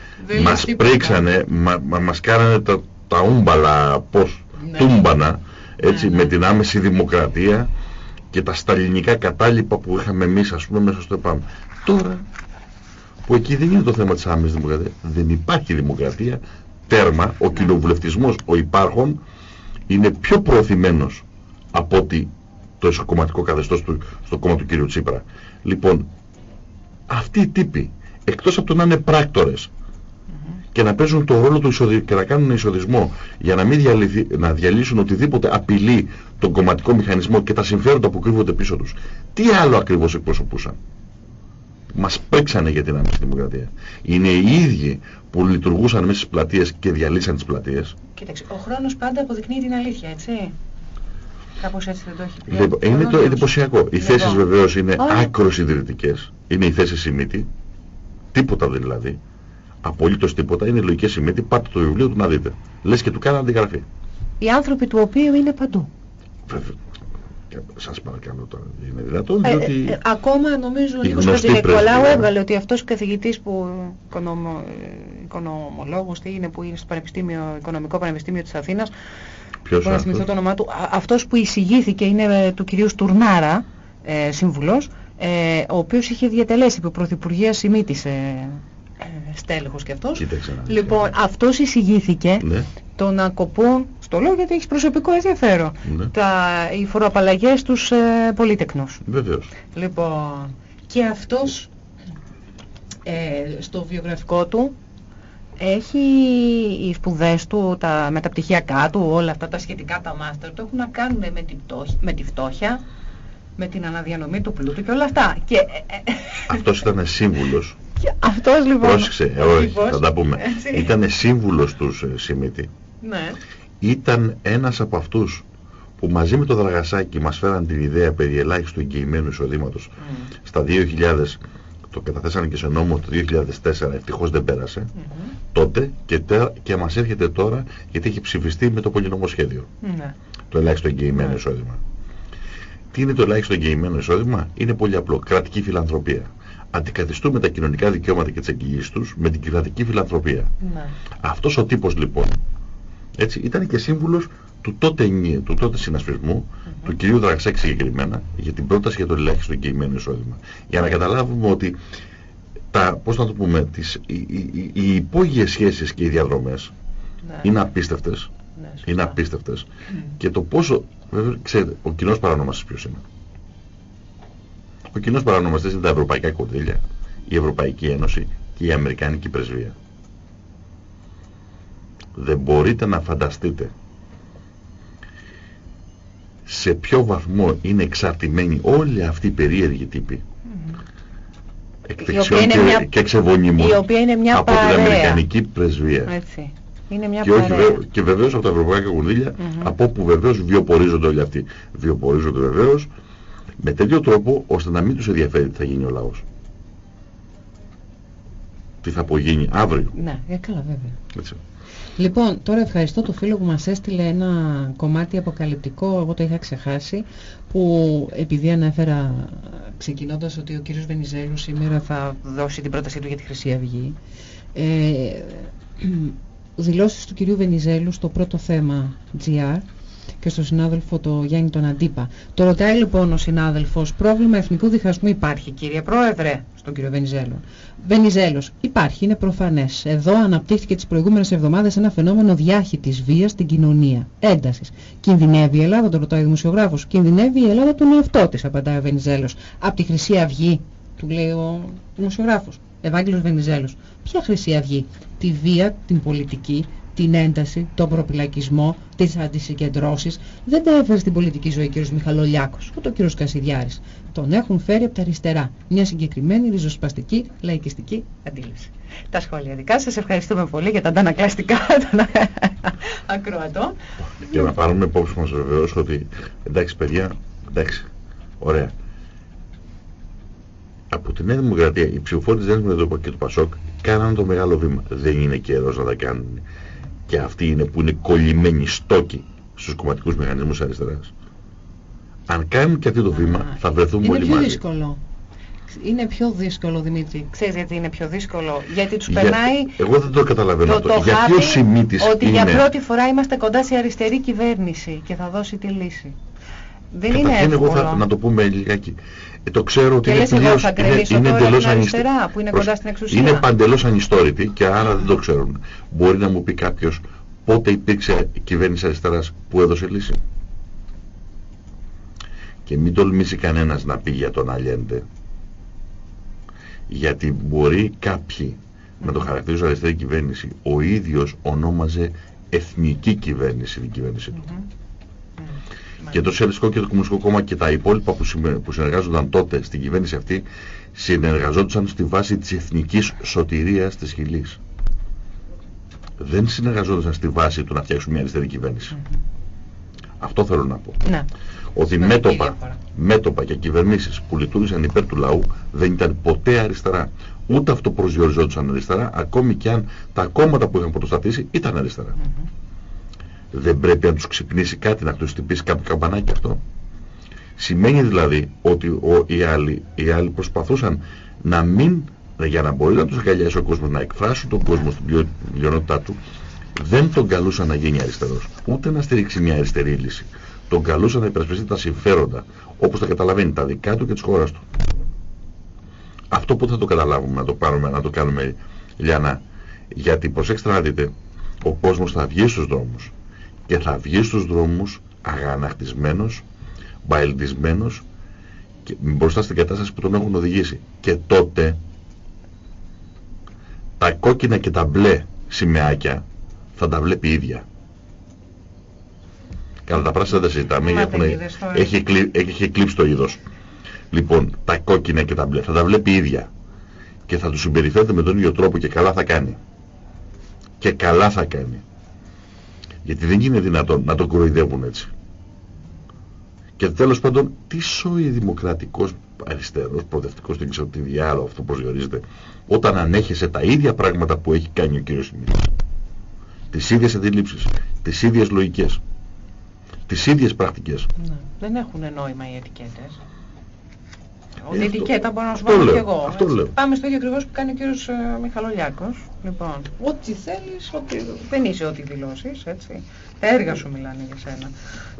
μας πρίξανε μα, μα, μας κάνανε το, τα ούμπαλα πώς, ναι. τούμπανα, έτσι, ναι, με ναι. την άμεση δημοκρατία και τα σταλινικά κατάλοιπα που είχαμε εμείς ας πούμε μέσα στο ΕΠΑΜ. Τώρα που εκεί δεν είναι το θέμα της άμεσης δημοκρατίας, δεν υπάρχει δημοκρατία, τέρμα, ο κοινοβουλευτισμός, ο υπάρχον είναι πιο προωθημένος από ότι το εσωκομματικό καθεστώς του, στο κόμμα του κ. Τσίπρα. Λοιπόν, αυτοί οι τύποι, εκτός από το να είναι πράκτορες, και να παίζουν το ρόλο του εισοδη... και να κάνουν εισοδισμό για να μην διαλυθει... να διαλύσουν οτιδήποτε απειλεί τον κομματικό μηχανισμό και τα συμφέροντα που κρύβονται πίσω τους. Τι άλλο ακριβώς εκπροσωπούσαν. Μας πρίξανε για την άμεση δημοκρατία. Είναι οι ίδιοι που λειτουργούσαν μέσα στις πλατείες και διαλύσαν τις πλατείες. Κοίταξε, ο χρόνος πάντα αποδεικνύει την αλήθεια, έτσι. Κάπως έτσι δεν το έχει πει. Λοιπόν, είναι το εντυπωσιακό. Οι λοιπόν. θέσεις βεβαίως είναι άκρος ιδρυτικές. Είναι οι θέσεις σημείτη. Τίποτα δηλαδή απολύτως τίποτα, είναι λογική σημαίνει, πάτε το βιβλίο του να δείτε. Λες και του κάνει αντιγραφή. Οι άνθρωποι του οποίου είναι παντού. Βέβαια. Σας παρακαλώ τώρα, είναι δυνατόν, ε, διότι... Ε, ακόμα νομίζω ο Νίκος Νικολάου έβγαλε ότι αυτός ο καθηγητής που οικονομο, οικονομολόγος τι είναι, που είναι στο Πανεπιστήμιο, Οικονομικό Πανεπιστήμιο της Αθήνας, Ποιος μπορώ να θυμηθώ το όνομά του, αυτός που εισηγήθηκε είναι ε, του κυρίου Στουρνάρα, ε, σύμβουλος, ε, ο οποίος είχε διατελέσει που Πρωθυπουργία Σημίτησε ε, στέλεχος και αυτός. λοιπόν, αυτός εισηγήθηκε ναι. το να κοπούν, στο λόγο γιατί έχει προσωπικό ενδιαφέρον, ναι. τα, οι φοροαπαλλαγές στους ε, πολίτεκνους. Βεβαίως. Λοιπόν, και αυτός ε, στο βιογραφικό του έχει οι σπουδές του, τα μεταπτυχιακά του, όλα αυτά τα σχετικά τα μάστερ το έχουν να κάνουν με τη, με τη φτώχεια, με την αναδιανομή του πλούτου και όλα αυτά. Και... Ε, αυτός ήταν σύμβουλος αυτός λοιπόν. Πρόσεξε, όχι, θα τα πούμε. Ήταν σύμβουλος τους ε, Σιμίτη. Ναι. Ήταν ένας από αυτούς που μαζί με το Δραγασάκι μας φέραν την ιδέα περί ελάχιστου εγγυημένου εισοδήματος mm. στα το καταθέσανε και σε νόμο το 2004, ευτυχώς δεν πέρασε, Μμμ. τότε και, τε, και μας έρχεται τώρα γιατί έχει ψηφιστεί με το πολυνομοσχέδιο. Ναι. Το ελάχιστο εγγυημένο Ναι. εισόδημα. Τι είναι το ελάχιστο εγγυημένο εισόδημα; Είναι πολύ απλό. Κρατική φιλανθρωπία. Αντικαθιστούμε τα κοινωνικά δικαιώματα και τις εγγυήσεις τους με την κρατική φιλανθρωπία. Ναι. Αυτός ο τύπος λοιπόν έτσι, ήταν και σύμβουλος του τότε, ενι- του τότε συνασπισμού, του κυρίου Δραξάκη συγκεκριμένα, για την πρόταση για το ελάχιστο εγγυημένο εισόδημα. Για να καταλάβουμε ότι τα, πώς να το πούμε, τις, οι, οι, οι, οι υπόγειες σχέσεις και οι διαδρομές Ναι. είναι απίστευτες. Ναι, σωστά. Είναι απίστευτες. Και το πόσο, βέβαια, ξέρετε, ο κοινός παρανόμαστης ποιος είναι. Ο κοινός παρανόμαστης είναι τα ευρωπαϊκά κονδύλια, η Ευρωπαϊκή Ένωση και η Αμερικάνικη Πρεσβεία. Δεν μπορείτε να φανταστείτε σε ποιο βαθμό είναι εξαρτημένοι όλοι αυτοί οι περίεργοι τύποι Μμμ. εκ οποία δεξιών είναι και, μια- και εξεβονίμων η οποία είναι μια από παρέα. την Αμερικανική Πρεσβεία. Έτσι. Είναι μια Και, όχι, παρέα. βε- και βεβαίως από τα ευρωπαϊκά κονδύλια, Μμμ. από όπου βεβαίως βιοπορίζονται όλοι αυτοί. Βιοπορίζονται βεβαίως με τέτοιο τρόπο ώστε να μην τους ενδιαφέρει τι θα γίνει ο λαός. Τι θα απογίνει αύριο. Ναι, ε, καλά βέβαια. Έτσι. Λοιπόν, τώρα ευχαριστώ το φίλο που μας έστειλε ένα κομμάτι αποκαλυπτικό, εγώ το είχα ξεχάσει, που επειδή ανέφερα ξεκινώντας ότι ο κύριος Βενιζέλου σήμερα θα δώσει την πρότασή του για τη Χρυσή Αυγή, ε, δηλώσεις του κυρίου Βενιζέλου στο πρώτο θέμα GR και στον συνάδελφο το Γιάννη τον Αντίπα. Το ρωτάει λοιπόν ο συνάδελφος, πρόβλημα εθνικού διχασμού υπάρχει κύριε Πρόεδρε, στον κύριο Βενιζέλο. Βενιζέλος, υπάρχει, είναι προφανές. Εδώ αναπτύχθηκε τις προηγούμενες εβδομάδες ένα φαινόμενο διάχυτης βίας στην κοινωνία, έντασης. Κινδυνεύει η Ελλάδα, το ρωτάει ο δημοσιογράφος. Κινδυνεύει η Ελλάδα τον εαυτό της, απαντάει ο Βενιζέλος. Από τη Χρυσή Αυγή, του λέει ο δημοσιογράφος. Ευάγγελος Βενιζέλος. Ποια Χρυσή Αυγή, τη βία, την πολιτική, την ένταση, τον προπυλακισμό, τις αντισυγκεντρώσεις. Δεν τα έφερε στην πολιτική ζωή ο κ. Μιχαλολιάκος, ούτε ο κ. Κασιδιάρης. Τον έχουν φέρει από τα αριστερά. Μια συγκεκριμένη ριζοσπαστική λαϊκιστική αντίληψη. Τα σχόλια δικά σας. Ευχαριστούμε πολύ για τα αντανακλαστικά των ακροατών. Και να πάρουμε υπόψη μας βεβαίως ότι εντάξει παιδιά, εντάξει, ωραία. Από τη Νέα Δημοκρατία οι ψηφοφόροι της Νέας Δημοκρατίας και του Πασόκ κάναν το μεγάλο βήμα. Δεν είναι καιρός να τα κάνουν. Και αυτοί είναι που είναι κολλημένοι στόκοι στους κομματικούς μηχανισμούς αριστεράς. Αν κάνουν και αυτό το βήμα Α, θα βρεθούμε Είναι όλοι πιο μαζί. δύσκολο. Είναι πιο δύσκολο, Δημήτρη. Ξέρεις γιατί είναι πιο δύσκολο; Γιατί τους Για- περνάει Εγώ δεν το καταλαβαίνω το, αυτό. το Γιατί χάπι ο Σιμίτης ότι είναι... για πρώτη φορά είμαστε κοντά σε αριστερή κυβέρνηση και θα δώσει τη λύση. Δεν είναι Καταρχήν εγώ εύκολο. θα, να το πούμε λιγάκι. Ε, το ξέρω ότι Και είναι λες εγώ τελείως- θα είναι, γκρεμίσω είναι τώρα εντελώς την ανισ- αριστερά που είναι Προς- κοντά στην εξουσία. Είναι παντελώς ανιστόρητη και άρα δεν το ξέρουν. Μπορεί να μου πει κάποιος πότε υπήρξε κυβέρνηση αριστεράς που έδωσε λύση. Και μην τολμήσει κανένας να πει για τον Αλιέντε. Γιατί μπορεί κάποιοι να το χαρακτηρίζουν αριστερή κυβέρνηση. Ο ίδιος ονόμαζε εθνική κυβέρνηση την κυβέρνηση του. Μμμ. Και το Σοσιαλιστικό και το Κομμουνιστικό Κόμμα και τα υπόλοιπα που, συμμε- που συνεργάζονταν τότε στην κυβέρνηση αυτή συνεργαζόντουσαν στη βάση της εθνικής σωτηρίας της Χιλής. Δεν συνεργαζόντουσαν στη βάση του να φτιάξουν μια αριστερή κυβέρνηση. Αυτό θέλω να πω. Ναι. Ότι Σημαντική μέτωπα, διαφορά. μέτωπα και κυβερνήσεις που λειτουργήσαν υπέρ του λαού δεν ήταν ποτέ αριστερά. Ούτε αυτό προσδιοριζόντουσαν αριστερά, ακόμη και αν τα κόμματα που είχαν πρωτοστατήσει ήταν αριστερά. Μμμ. Δεν πρέπει να τους ξυπνήσει κάτι, να τους χτυπήσει κάποιο καμπανάκι αυτό. Σημαίνει δηλαδή ότι ο, οι, άλλοι, οι άλλοι προσπαθούσαν να μην, για να μπορεί να τους αγκαλιάσει ο κόσμος, να εκφράσουν τον κόσμο στην πλειο- πλειονότητά του, δεν τον καλούσαν να γίνει αριστερός, ούτε να στηρίξει μια αριστερή λύση. Τον καλούσαν να υπερασπιστεί τα συμφέροντα, όπως τα καταλαβαίνει, τα δικά του και της χώρας του. Αυτό που θα το καταλάβουμε, να το, πάρουμε, να το κάνουμε, Λιάννα, γιατί προσέξτε να δείτε, ο κόσμος θα βγει στους δρόμους και θα βγει στους δρόμους αγανακτισμένος, μπαελτισμένος και μπροστά στην κατάσταση που τον έχουν οδηγήσει. Και τότε τα κόκκινα και τα μπλε σημαίακια θα τα βλέπει η ίδια. Καλά, τα πράσινα δεν τα συζητάμε, Μα έχουν- δεν είδες τώρα. έχει, εκλει- έχει εκλείψει το είδος. Λοιπόν, τα κόκκινα και τα μπλε θα τα βλέπει η ίδια και θα τους συμπεριφέρεται με τον ίδιο τρόπο και καλά θα κάνει. Και καλά θα κάνει. Γιατί δεν είναι δυνατόν να τον κοροϊδεύουν έτσι. Και τέλος πάντων, τι σόι δημοκρατικός αριστερός, προοδευτικός, δεν ξέρω τι διάλογο αυτό προσδιορίζεται, όταν ανέχεσαι τα ίδια πράγματα που έχει κάνει ο κύριος Σιμίδης. Τις ίδιες αντιλήψεις, τις ίδιες λογικές, τις ίδιες πρακτικές. Ναι. Δεν έχουν νόημα οι ετικέτες. Ε, Ότι αυτό- ετικέτα μπορώ να σου αυτό πω λέω, και εγώ. αυτό έτσι. λέω. Πάμε στο ίδιο ακριβώς που κάνει ο κύριος ε, Μιχαλολιάκος. Λοιπόν, ό,τι θέλεις, ό,τι... δεν είσαι ό,τι δηλώσεις, έτσι. Τα έργα σου μιλάνε για σένα.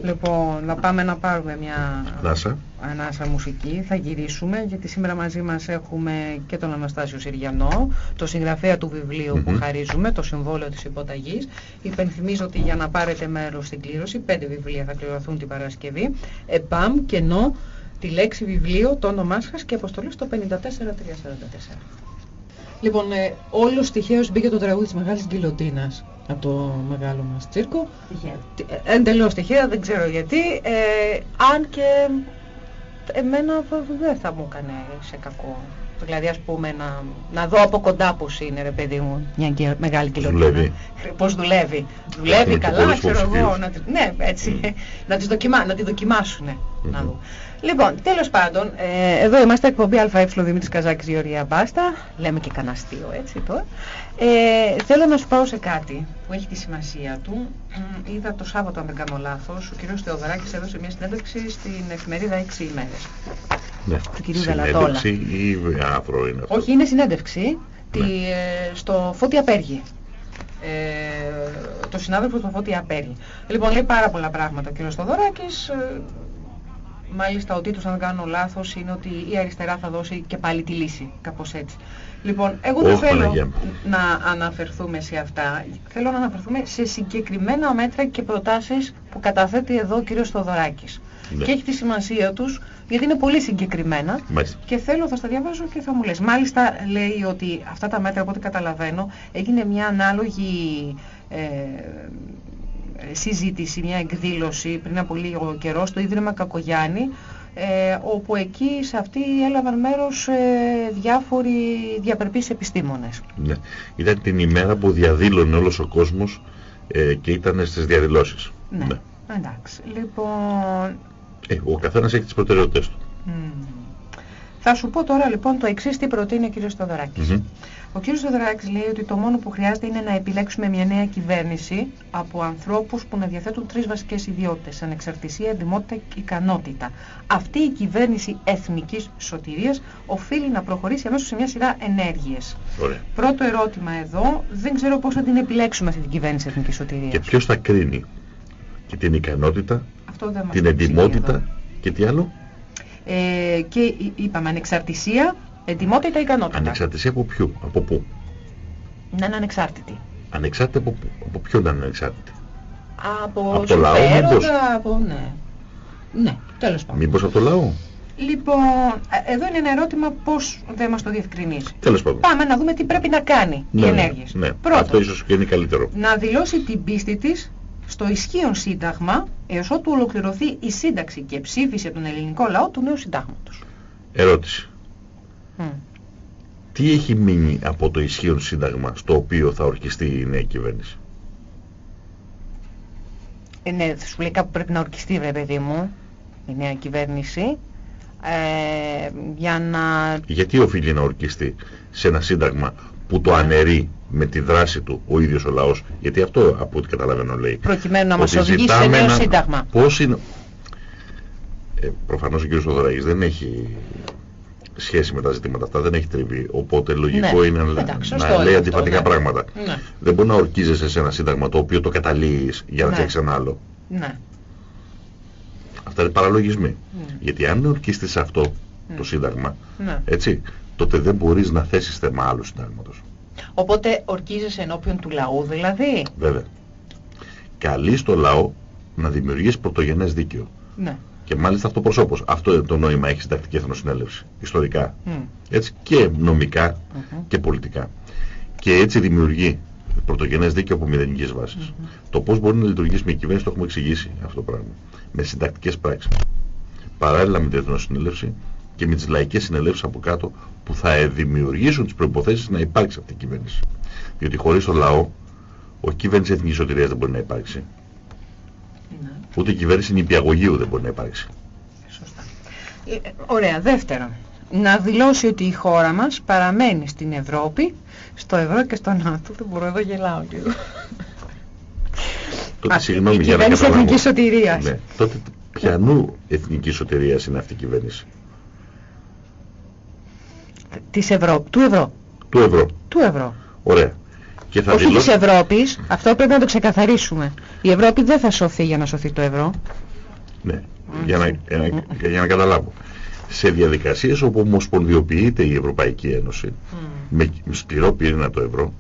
Λοιπόν, να πάμε να πάρουμε μια Νάσα. ανάσα μουσική, θα γυρίσουμε γιατί σήμερα μαζί μας έχουμε και τον Αναστάσιο Συριανό, το συγγραφέα του βιβλίου που Μμμ. χαρίζουμε, το συμβόλαιο της υποταγής. Υπενθυμίζω ότι για να πάρετε μέρος στην κλήρωση, πέντε βιβλία θα κληρωθούν την Παρασκευή. ΕΠΑΜ, κενό, τη λέξη βιβλίο, το όνομά σας και αποστολή στο 54344. Λοιπόν, ε, όλος τυχαίως μπήκε το τραγούδι της Μεγάλης Γκυλοτίνας από το μεγάλο μας τσίρκο. Τι- ε, Εντελώς τυχαία, δεν ξέρω γιατί. Ε, αν και εμένα β- δεν θα μου έκανε σε κακό. Δηλαδή, ας πούμε, να, να δω από κοντά πώς είναι, ρε παιδί μου, μια γκε- μεγάλη κιλοτίνα. δουλεύει. Πώς δουλεύει. Δουλεύει Έχουμε και καλά, πολλούς ξέρω εγώ. υποψηφίους. Να, τη- ναι, έτσι. να, τις δοκιμά, να τη δοκιμάσουν. Να Μμμ. δω. Λοιπόν, τέλος πάντων, ε, εδώ είμαστε εκπομπή ΑΕ Δημήτρης Καζάκης Γεωργία Μπάστα. Λέμε και κανένα αστείο έτσι τώρα. Ε, θέλω να σου πάω σε κάτι που έχει τη σημασία του. Μ, Είδα το Σάββατο, αν δεν κάνω λάθος, ο κύριος Θεοδωράκης έδωσε μια συνέντευξη στην εφημερίδα 6 ημέρες. Ναι. Του κυρίου Δελατόλα. Συνέντευξη ή άφρο είναι αυτό; Όχι, είναι συνέντευξη τη, Ναι. ε, στο Φώτη Απέργη. Ε, το συνάδελφο του Φώτη Απέργη. Λοιπόν, λέει πάρα πολλά πράγματα ο κύριος Θοδωράκης. Ε, μάλιστα, ο τίτλος, αν δεν κάνω λάθος, είναι ότι η αριστερά θα δώσει και πάλι τη λύση. Κάπως έτσι. Λοιπόν, εγώ δεν Ωχ, θέλω Παναγία μου. να αναφερθούμε σε αυτά. Θέλω να αναφερθούμε σε συγκεκριμένα μέτρα και προτάσεις που καταθέτει εδώ ο κύριος Θοδωράκης. Ναι. Και έχει τη σημασία τους, γιατί είναι πολύ συγκεκριμένα. Μάλιστα. Και θέλω, θα στα διαβάζω και θα μου λες. Μάλιστα λέει ότι αυτά τα μέτρα, από ό,τι καταλαβαίνω, έγινε μια ανάλογη ε, συζήτηση, μια εκδήλωση πριν από λίγο καιρό στο Ίδρυμα Κακογιάννη, ε, όπου εκεί σε αυτή έλαβαν μέρος ε, διάφοροι διαπερπείς επιστήμονες. Ναι. Ήταν την ημέρα που διαδήλωνε όλος ο κόσμος ε, και ήταν στις διαδηλώσεις. Ναι. Εντάξει. Λοιπόν, Ε, ο καθένας έχει τις προτεραιότητες του. μ, θα σου πω τώρα λοιπόν το εξής τι προτείνει ο κύριος Στοδωράκης. Μμμ. Ο κ. Ζεδράκης λέει ότι το μόνο που χρειάζεται είναι να επιλέξουμε μια νέα κυβέρνηση από ανθρώπους που να διαθέτουν τρεις βασικές ιδιότητες, ανεξαρτησία, εντυμότητα και ικανότητα. Αυτή η κυβέρνηση εθνικής σωτηρίας οφείλει να προχωρήσει αμέσως σε μια σειρά ενέργειες. Ωραία. Πρώτο ερώτημα εδώ, δεν ξέρω πώς θα την επιλέξουμε αυτή την κυβέρνηση εθνικής σωτηρίας. Και ποιος θα κρίνει και την ικανότητα, Αυτό δεν μας την το εξηγεί εντιμότητα εδώ. και τι άλλο; Ε, και εί- είπαμε ανεξαρτησία, εντυμότητα, ικανότητα. Ανεξαρτησία από ποιου, από πού; Να είναι ανεξάρτητη. Ανεξάρτητη από, πού, από ποιον να είναι ανεξάρτητη; Από, Από το λαό, συμφέροντα, μήπως; από... Ναι. Ναι, τέλος πάντων. Μήπως από το λαό; Λοιπόν, ε, εδώ είναι ένα ερώτημα πώς δεν μας το διευκρινίζει. Τέλος πάντων. Πάμε να δούμε τι πρέπει να κάνει Ναι, οι ναι, ενέργειες. ναι. Πρώτον, Αυτό ίσως και είναι καλύτερο. να δηλώσει την πίστη της στο ισχύον σύνταγμα έως ότου ολοκληρωθεί η σύνταξη και ψήφιση από τον ελληνικό λαό του νέου συντάγματος. Ερώτηση. Μμ. Τι έχει μείνει από το ισχύον σύνταγμα στο οποίο θα ορκιστεί η νέα κυβέρνηση; Ε, ναι, σου λέει κάπου πρέπει να ορκιστεί, βρε παιδί μου, η νέα κυβέρνηση, ε, για να... Γιατί οφείλει να ορκιστεί σε ένα σύνταγμα που το αναιρεί με τη δράση του ο ίδιος ο λαός. Γιατί αυτό από ό,τι καταλαβαίνω λέει. προκειμένου να μας Ότι οδηγήσει σε ζητάμε νέο ένα- σύνταγμα. Πώς είναι... Ε, προφανώς ο κ. Θοδωράκης δεν έχει σχέση με τα ζητήματα αυτά, δεν έχει τριβή. Οπότε λογικό Ναι, είναι να, εντάξει, σωστό να είναι λέει αυτό, αντιφατικά ναι. πράγματα. Ναι, Δεν μπορεί να ορκίζεσαι σε ένα σύνταγμα το οποίο το καταλύεις για να Ναι. φτιάξεις ένα άλλο. ναι. Αυτά είναι παραλογισμοί. Ναι. Γιατί αν ορκίστης σε αυτό Ναι. το σύνταγμα, ναι. έτσι, τότε δεν μπορείς να θέσεις θέμα άλλου συντάγματος. Οπότε ορκίζεσαι ενώπιον του λαού δηλαδή. Βέβαια. Καλείς στο λαό να δημιουργήσει πρωτογενές δίκαιο. Ναι. Και μάλιστα αυτό προσώπως. Αυτό το νόημα έχεις συντακτική εθνοσυνέλευση. Ιστορικά. Μμ. Έτσι και νομικά Μμμ. και πολιτικά. Και έτσι δημιουργεί πρωτογενές δίκαιο από μηδενικής βάσης. Το πώς μπορεί να λειτουργήσει μια κυβέρνηση το έχουμε εξηγήσει αυτό το πράγμα. Με συντακτικές πράξεις. Παράλληλα με την εθνοσυνέλευση και με τις λαϊκές συνελεύσεις από κάτω που θα ε, δημιουργήσουν τις προϋποθέσεις να υπάρξει αυτή η κυβέρνηση. Διότι χωρίς το λαό, ο κυβέρνηση εθνικής σωτηρίας δεν μπορεί να υπάρξει. Ναι. Ούτε η κυβέρνηση νηπιαγωγείου δεν μπορεί να υπάρξει. Ε, ωραία. Δεύτερον, να δηλώσει ότι η χώρα μας παραμένει στην Ευρώπη, στο ευρώ και στο ΝΑΤΟ. Δεν μπορώ, εδώ γελάω λίγο. Τότε, Α, συγγνώμη, η για να κυβέρνηση καταλάβω. εθνικής σωτηρίας. Ναι. Τότε ποιανού εθνικής σωτηρίας είναι αυτή η κυβέρνηση; Της Ευρώ... Του ευρώ. Του ευρώ. Του ευρώ. Ωραία. Και θα Όχι της δηλώσει... Ευρώπης, αυτό πρέπει να το ξεκαθαρίσουμε. Η Ευρώπη δεν θα σωθεί για να σωθεί το ευρώ. Ναι. Για να, για, να, για να καταλάβω. Σε διαδικασίες όπου ομοσπονδιοποιείται η Ευρωπαϊκή Ένωση με, με σκληρό πυρήνα το ευρώ,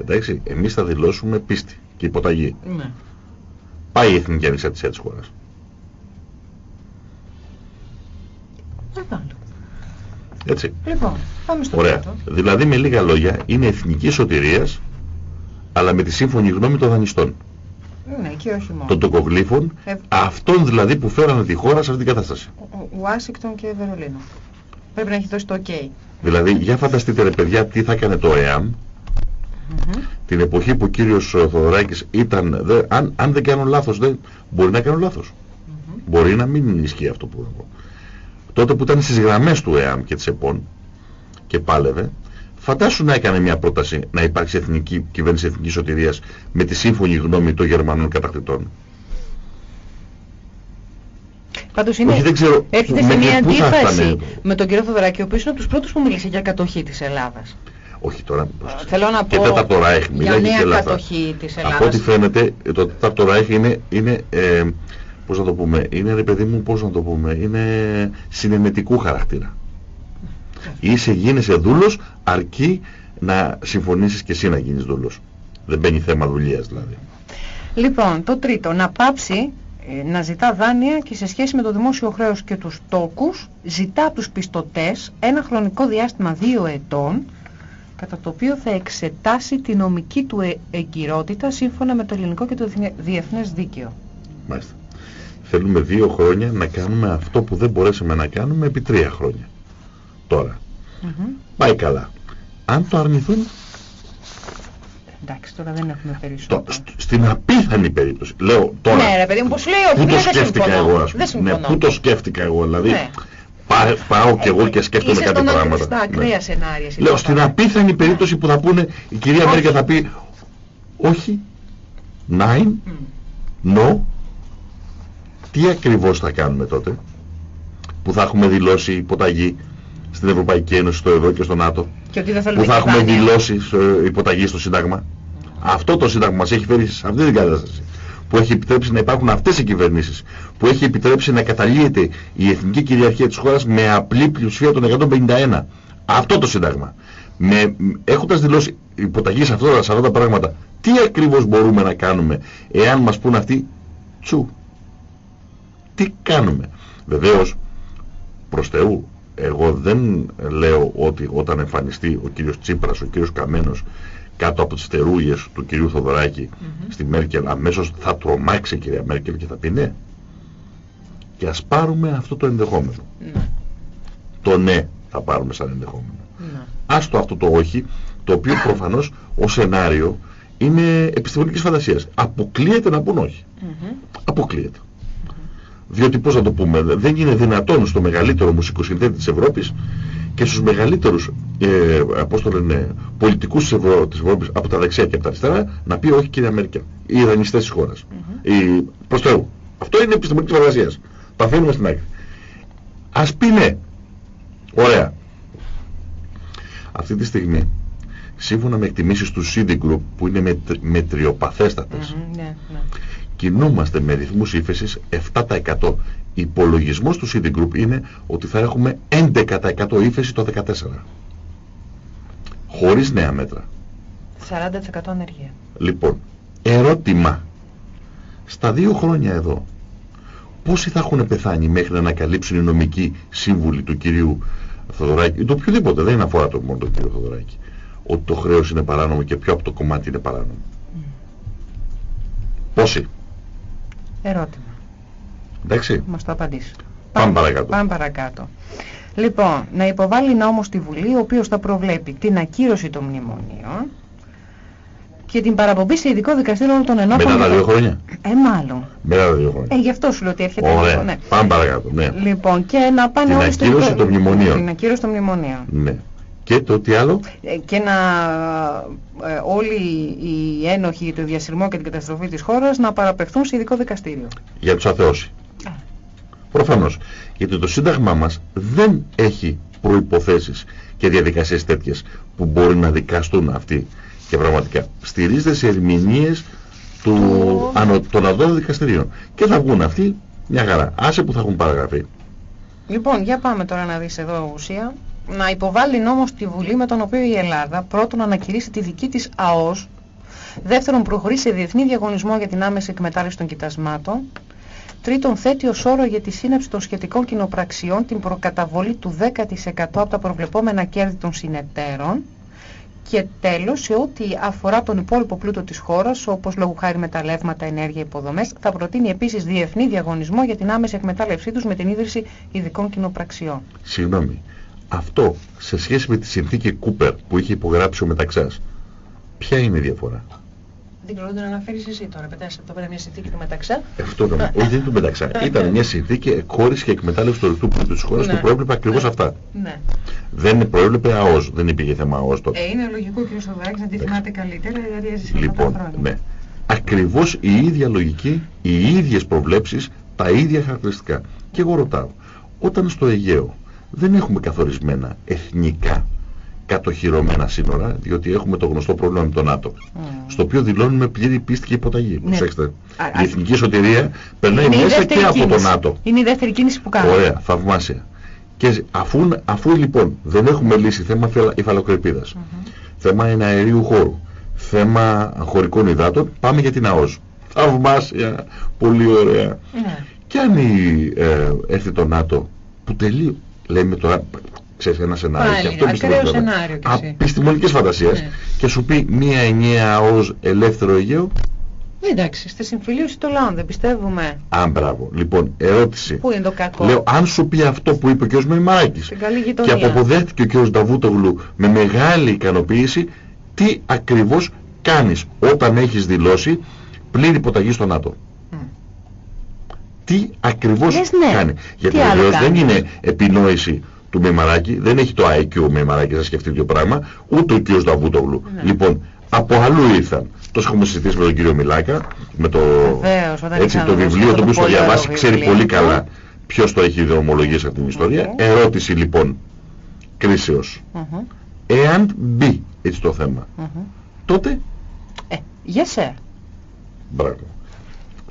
εντάξει, εμείς θα δηλώσουμε πίστη και υποταγή. Ναι. Πάει η εθνική ανεξαρτησία της χώρας. Μεγάλο. Έτσι. Λοιπόν, πάμε στο Ωραία. πρώτο. Δηλαδή με λίγα λόγια είναι εθνική σωτηρίας αλλά με τη σύμφωνη γνώμη των δανειστών, Ναι, και όχι μόνο. των τοκογλύφων, Ε, αυτών δηλαδή που φέρανε τη χώρα σε αυτή την κατάσταση. Ο- ο- Ουάσιγκτον και Βερολίνο. Πρέπει να έχει δώσει το OK. Δηλαδή, για φανταστείτε ρε παιδιά τι θα έκανε το ΕΑΜ την εποχή που ο κύριος ε, Θοδωράκης ήταν, δε, αν, αν δεν κάνω λάθος, δεν, μπορεί να κάνω λάθος. Μπορεί να μην ισχύει αυτό που έχω. Τότε που ήταν στις γραμμές του ΕΑΜ και της ΕΠΟΝ και πάλευε, φαντάσου να έκανε μια πρόταση να υπάρξει εθνική κυβέρνηση εθνικής σωτηρίας με τη σύμφωνη γνώμη των Γερμανών κατακτητών. Πάντως είναι, Όχι, δεν ξέρω έρχεται σε μέχρι μια πού θα αντίφαση φτάνε. με τον κύριο Θοδωράκη, ο οποίος είναι από τους πρώτους που μίλησε για κατοχή της Ελλάδας. Όχι τώρα. Θέλω να και πω τέταρτο Ράιχ, για μιλάει νέα και λάθα. κατοχή της Από Ελλάδας. ό,τι φαίνεται το τέταρτο Ράιχ είναι, είναι ε, πώς να το πούμε, είναι ρε παιδί μου, πώς να το πούμε, είναι συνενετικού χαρακτήρα. Είσαι γίνεσαι δούλος αρκεί να συμφωνήσεις και εσύ να γίνεις δούλος. Δεν μπαίνει θέμα δουλείας δηλαδή. Λοιπόν, το τρίτο, να πάψει ε, να ζητά δάνεια και σε σχέση με το δημόσιο χρέος και τους τόκους ζητά από τους πιστωτές ένα χρονικό διάστημα δύο ετών κατά το οποίο θα εξετάσει τη νομική του ε- εγκυρότητα σύμφωνα με το ελληνικό και το διεθνε- διεθνές δίκαιο. Μάλιστα. Θέλουμε δύο χρόνια να κάνουμε αυτό που δεν μπορέσαμε να κάνουμε επί τρία χρόνια. Τώρα. Μμμ. Πάει καλά. Αν το αρνηθούν, Εντάξει, τώρα δεν έχουμε το, περισσότερο. σ- στην απίθανη περίπτωση. Λέω τώρα. Ναι, ρε παιδί μου, πως λέει όχι, Πού ναι, το δεν σκέφτηκα συμφωνώ. εγώ, ας πούμε. Δεν Ναι, συμφωνώ. πού το σκέφτηκα εγώ, δηλαδή. Ναι. πά- πάω κι εγώ και σκέφτομαι Είσαι κάτι στον άκρη- πράγματα. Στα Ναι. ακραία σενάρια. εσύ Λέω τώρα. στην απίθανη περίπτωση που θα πούνε η κυρία Όχι. Μέρκελ θα πει όχι, nine, Μμ. no. Τι ακριβώς θα κάνουμε τότε που θα έχουμε δηλώσει υποταγή στην Ευρωπαϊκή Ένωση, στο ευρώ και στο ΝΑΤΟ Και ότι δεν θέλουμε που θα και έχουμε δάνεια. δηλώσει σε υποταγή στο Σύνταγμα. Αυτό το Σύνταγμα μας έχει φέρει σε αυτή την κατάσταση. Που έχει επιτρέψει να υπάρχουν αυτές οι κυβερνήσεις. Που έχει επιτρέψει να καταλύεται η εθνική κυριαρχία της χώρας με απλή πλειοψηφία των 151. Αυτό το Σύνταγμα. Με, έχοντας δηλώσει υποταγή σε αυτά, σε αυτά τα πράγματα, τι ακριβώς μπορούμε να κάνουμε εάν μας πούν αυτοί τσου. Τι κάνουμε. Βεβαίως, προς Θεού, εγώ δεν λέω ότι όταν εμφανιστεί ο κύριος Τσίπρας, ο κύριος Καμένος κάτω από τις θερούγες του κυρίου Θοδωράκη στη Μέρκελ αμέσως θα τρομάξει η κυρία Μέρκελ και θα πει ναι. Και ας πάρουμε αυτό το ενδεχόμενο. Ναι, Το ναι θα πάρουμε σαν ενδεχόμενο. ναι. Άστο αυτό το όχι, το οποίο προφανώς ως σενάριο είναι επιστημονικής φαντασίας. Αποκλείεται να πούν όχι. Μμμ. Αποκλείεται. Διότι πώς να το πούμε, δεν είναι δυνατόν στο μεγαλύτερο μουσικοσυνθέτη της Ευρώπης και στους μεγαλύτερους ε, πώς το λένε, πολιτικούς της, Ευρω... της Ευρώπης από τα δεξιά και από τα αριστερά να πει όχι κύριε Μέρκελ. Οι ιδανιστές της χώρας. Οι... Προς Θεού. Αυτό είναι επιστημονική φαντασίας. Το αφήνουμε στην άκρη. Ας πει ναι. Ωραία. Αυτή τη στιγμή, σύμφωνα με εκτιμήσεις του Citigroup που είναι μετ... μετριοπαθέστατες, Μμμ, Ναι, ναι. Κινούμαστε με ρυθμούς ύφεσης 7%. Υπολογισμός του Citigroup είναι ότι θα έχουμε 11% ύφεση το 2014. Χωρίς νέα μέτρα. 40% ανεργία. Λοιπόν, ερώτημα. Στα δύο χρόνια εδώ, πόσοι θα έχουν πεθάνει μέχρι να ανακαλύψουν οι νομικοί σύμβουλοι του κυρίου Θοδωράκη, ή το οποιοδήποτε, δεν είναι αφορά το μόνο τον κύριο Θοδωράκη, ότι το χρέος είναι παράνομο και ποιο από το κομμάτι είναι παράνομο. Πόσοι, Ερώτημα. εντάξει. Μας το απαντήσει. Πάμε παρακάτω. Πάμε παρακάτω. Λοιπόν, να υποβάλει νόμος στη Βουλή, ο οποίος θα προβλέπει την ακύρωση των μνημονίων και την παραπομπή σε ειδικό δικαστήριο όλων των ενόπλων. Μετά τα δύο χρόνια. Ε, μάλλον. Μετά τα δύο χρόνια. Ε, γι' αυτό σου λέω ότι έρχεται Ωραία. λίγο, ναι. Πάμε παρακάτω. Ναι. Λοιπόν, και να πάνε Την όλοι στο ακύρωση ειδικό- των μνημονίων. Την ακύρωση των μνημονίων. ναι. Και το τι άλλο; Ε, και να ε, όλοι οι ένοχοι για το διασυρμό και την καταστροφή της χώρας να παραπευθούν σε ειδικό δικαστήριο. Για τους αθεώσεις. Α. Προφανώς. Γιατί το Σύνταγμά μας δεν έχει προϋποθέσεις και διαδικασίες τέτοιες που μπορεί να δικαστούν αυτοί. Και πραγματικά στηρίζεται σε ερμηνείες του, Του- ανω, των αδών δικαστηρίων. Και θα βγουν αυτοί μια χαρά. Άσε που θα έχουν παραγραφεί. Λοιπόν, για πάμε τώρα να δεις εδώ ουσία. Να υποβάλει νόμο στη Βουλή με τον οποίο η Ελλάδα πρώτον να ανακηρύσει τη δική της ΑΟΣ, δεύτερον προχωρεί σε διεθνή διαγωνισμό για την άμεση εκμετάλλευση των κοιτασμάτων, τρίτον θέτει ως όρο για τη σύναψη των σχετικών κοινοπραξιών την προκαταβολή του 10% από τα προβλεπόμενα κέρδη των συνεταίρων και τέλος σε ό,τι αφορά τον υπόλοιπο πλούτο της χώρας όπως λόγου χάρη μεταλλεύματα, ενέργεια, υποδομές θα προτείνει επίσης διεθνή διαγωνισμό για την άμεση εκμετάλλευσή τους με την ίδρυση ειδικών κοινοπραξιών. Συγγνώμη. Αυτό σε σχέση με τη συνθήκη Κούπερ που είχε υπογράψει ο Μεταξάς. Ποια είναι η διαφορά; Δεν ξέρω, δεν αναφέρεις εσύ τώρα, πετάς από το πέρα μια συνθήκη του μεταξά. Αυτό ήταν. Όχι, δεν είναι το Μεταξά. Ήταν μια συνθήκη εκχώρηση και εκμετάλλευση του ρηκτού πλούτου της χώρας Ναι. που προέβλεπε ακριβώς Ναι. αυτά. Ναι. Δεν προέβλεπε ΑΟΣ. Δεν υπήρχε θέμα ΑΟΣ τότε. Ε, είναι λογικό ο κ. Στοδωράκης να τη θυμάται καλύτερα γιατί έζησε αυτά τα Λοιπόν, χρόνια. ναι. Ακριβώς η ίδια λογική, οι ίδιες προβλέψεις, τα ίδια χαρακτηριστικά. Και εγώ ρωτάω, όταν στο Αιγαίο δεν έχουμε καθορισμένα εθνικά κατοχυρωμένα σύνορα, διότι έχουμε το γνωστό πρόβλημα με τον ΝΑΤΟ, Μμ. στο οποίο δηλώνουμε πλήρη πίστη και υποταγή. Ναι. Προσέξτε, Α, η α, εθνική σωτηρία περνάει Είναι η μέσα δεύτερη και από το κίνηση. ΝΑΤΟ. Είναι η δεύτερη κίνηση που κάνουμε. Ωραία, θαυμάσια. Και αφού, αφού λοιπόν δεν έχουμε λύσει θέμα υφαλο- υφαλοκρηπίδας, θέμα εναερίου χώρου, θέμα χωρικών υδάτων, πάμε για την ΑΟΣ. Θαυμάσια, πολύ ωραία. Ναι. Και αν η, ε, έρθει το ΝΑΤΟ, που τελείω, λέμε τώρα, ξέρεις ένα σενάριο, Πάλι, και αυτό ακραίο επιστημονικό, σενάριο κι εσύ. επιστημονικής φαντασίας, Ναι. και σου πει μία ενιαία ΑΟΣ ελεύθερο Αιγαίο, Εντάξει, στη συμφιλίωση των λαών δεν πιστεύουμε. Α, μπράβο. Λοιπόν, ερώτηση. Πού είναι το κακό; Λέω, αν σου πει αυτό που είπε ο κ. Μημαράκης Στην καλή και γειτονία. αποποδέχτηκε ο κ. Νταβούτογλου με μεγάλη ικανοποίηση, τι ακριβώς κάνεις όταν έχεις δηλώσει πλήρη υποταγή στο ΝΑΤΟ; Μμ. Τι ακριβώς Λες ναι. κάνει. Γιατί Τι άλλο βεβαίως δεν κάνει. είναι επινόηση του Μημαράκη, δεν έχει το IQ ο Μημαράκης να σκεφτεί το πράγμα, ούτε ο κ. Νταβούτογλου. Ναι. Λοιπόν, από αλλού ήρθαν. Τόσο έχουμε συζητήσει με τον κύριο Μιλάκα, με το, Βεβαίως, όταν έτσι, είχαμε το δώσει βιβλίο αυτό το οποίο το στο πολύ διαβάσει ωραίο ξέρει βιβλίο. πολύ καλά ποιος το έχει δρομολογήσει αυτήν την ιστορία. Μμμ. Ερώτηση λοιπόν κρίσεως. Μμμ. Εάν μπει έτσι το θέμα, Μμμ. τότε; Ε, για σε. μπράβο.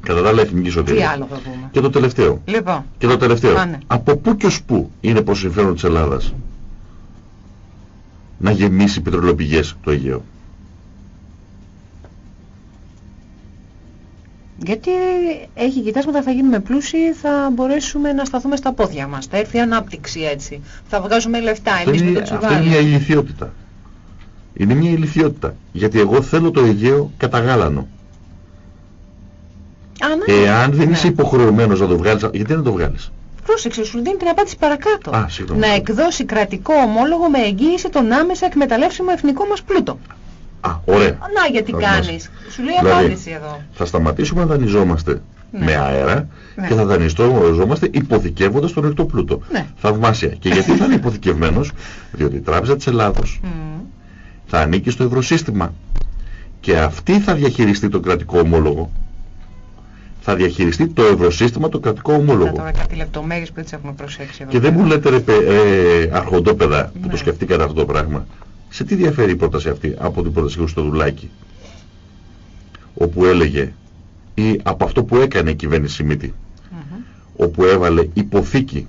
Κατά τα άλλα εθνική Τι σωτηρία. άλλο θα πούμε; Και το τελευταίο. Λοιπόν, Και το τελευταίο. Α, ναι. Από πού και ως πού είναι προς συμφέρον της Ελλάδας να γεμίσει πετρελοπηγές το Αιγαίο; γιατί έχει κοιτάσματα, θα γίνουμε πλούσιοι, θα μπορέσουμε να σταθούμε στα πόδια μας. Θα έρθει η ανάπτυξη έτσι. Θα βγάζουμε λεφτά Αυτό εμείς με είναι, το αυτό είναι μια τσουβάλι. ηλικιότητα. Είναι μια ηλικιότητα. Γιατί εγώ θέλω το Αιγαίο κατά γάλανο. Α, ναι. Εάν δεν Ναι. είσαι υποχρεωμένος να το βγάλεις, γιατί δεν το βγάλεις; Πρόσεξε, σου δίνει την απάντηση παρακάτω. Α, συγγνώμη. να εκδώσει κρατικό ομόλογο με εγγύηση τον άμεσα εκμεταλλεύσιμο εθνικό μας πλούτο. Α, ωραία. Να γιατί Θαυμάσια. κάνεις. Σου λέει Δηλαδή, απάντηση εδώ. Θα σταματήσουμε να δανειζόμαστε Ναι. με αέρα Ναι. και θα δανειζόμαστε υποθηκεύοντας τον ρηκτό πλούτο. Ναι. Θαυμάσια. Και γιατί θα είναι υποθηκευμένος, διότι η Τράπεζα της Ελλάδος Μμ. θα ανήκει στο ευρωσύστημα. Και αυτή θα διαχειριστεί το κρατικό ομόλογο. Θα διαχειριστεί το ευρωσύστημα το κρατικό Να ομόλογο. τώρα κάτι λεπτομέρειες που δεν τις έχουμε προσέξει εδώ. Και δεν πέρα. μου λέτε ρε, παι- ε, αρχοντόπεδα που Ναι. το σκεφτήκατε αυτό το πράγμα. Σε τι διαφέρει η πρόταση αυτή από την πρόταση του Χριστοδουλάκη όπου έλεγε ή από αυτό που έκανε η κυβέρνηση Σιμίτη Μμμ. όπου έβαλε υποθήκη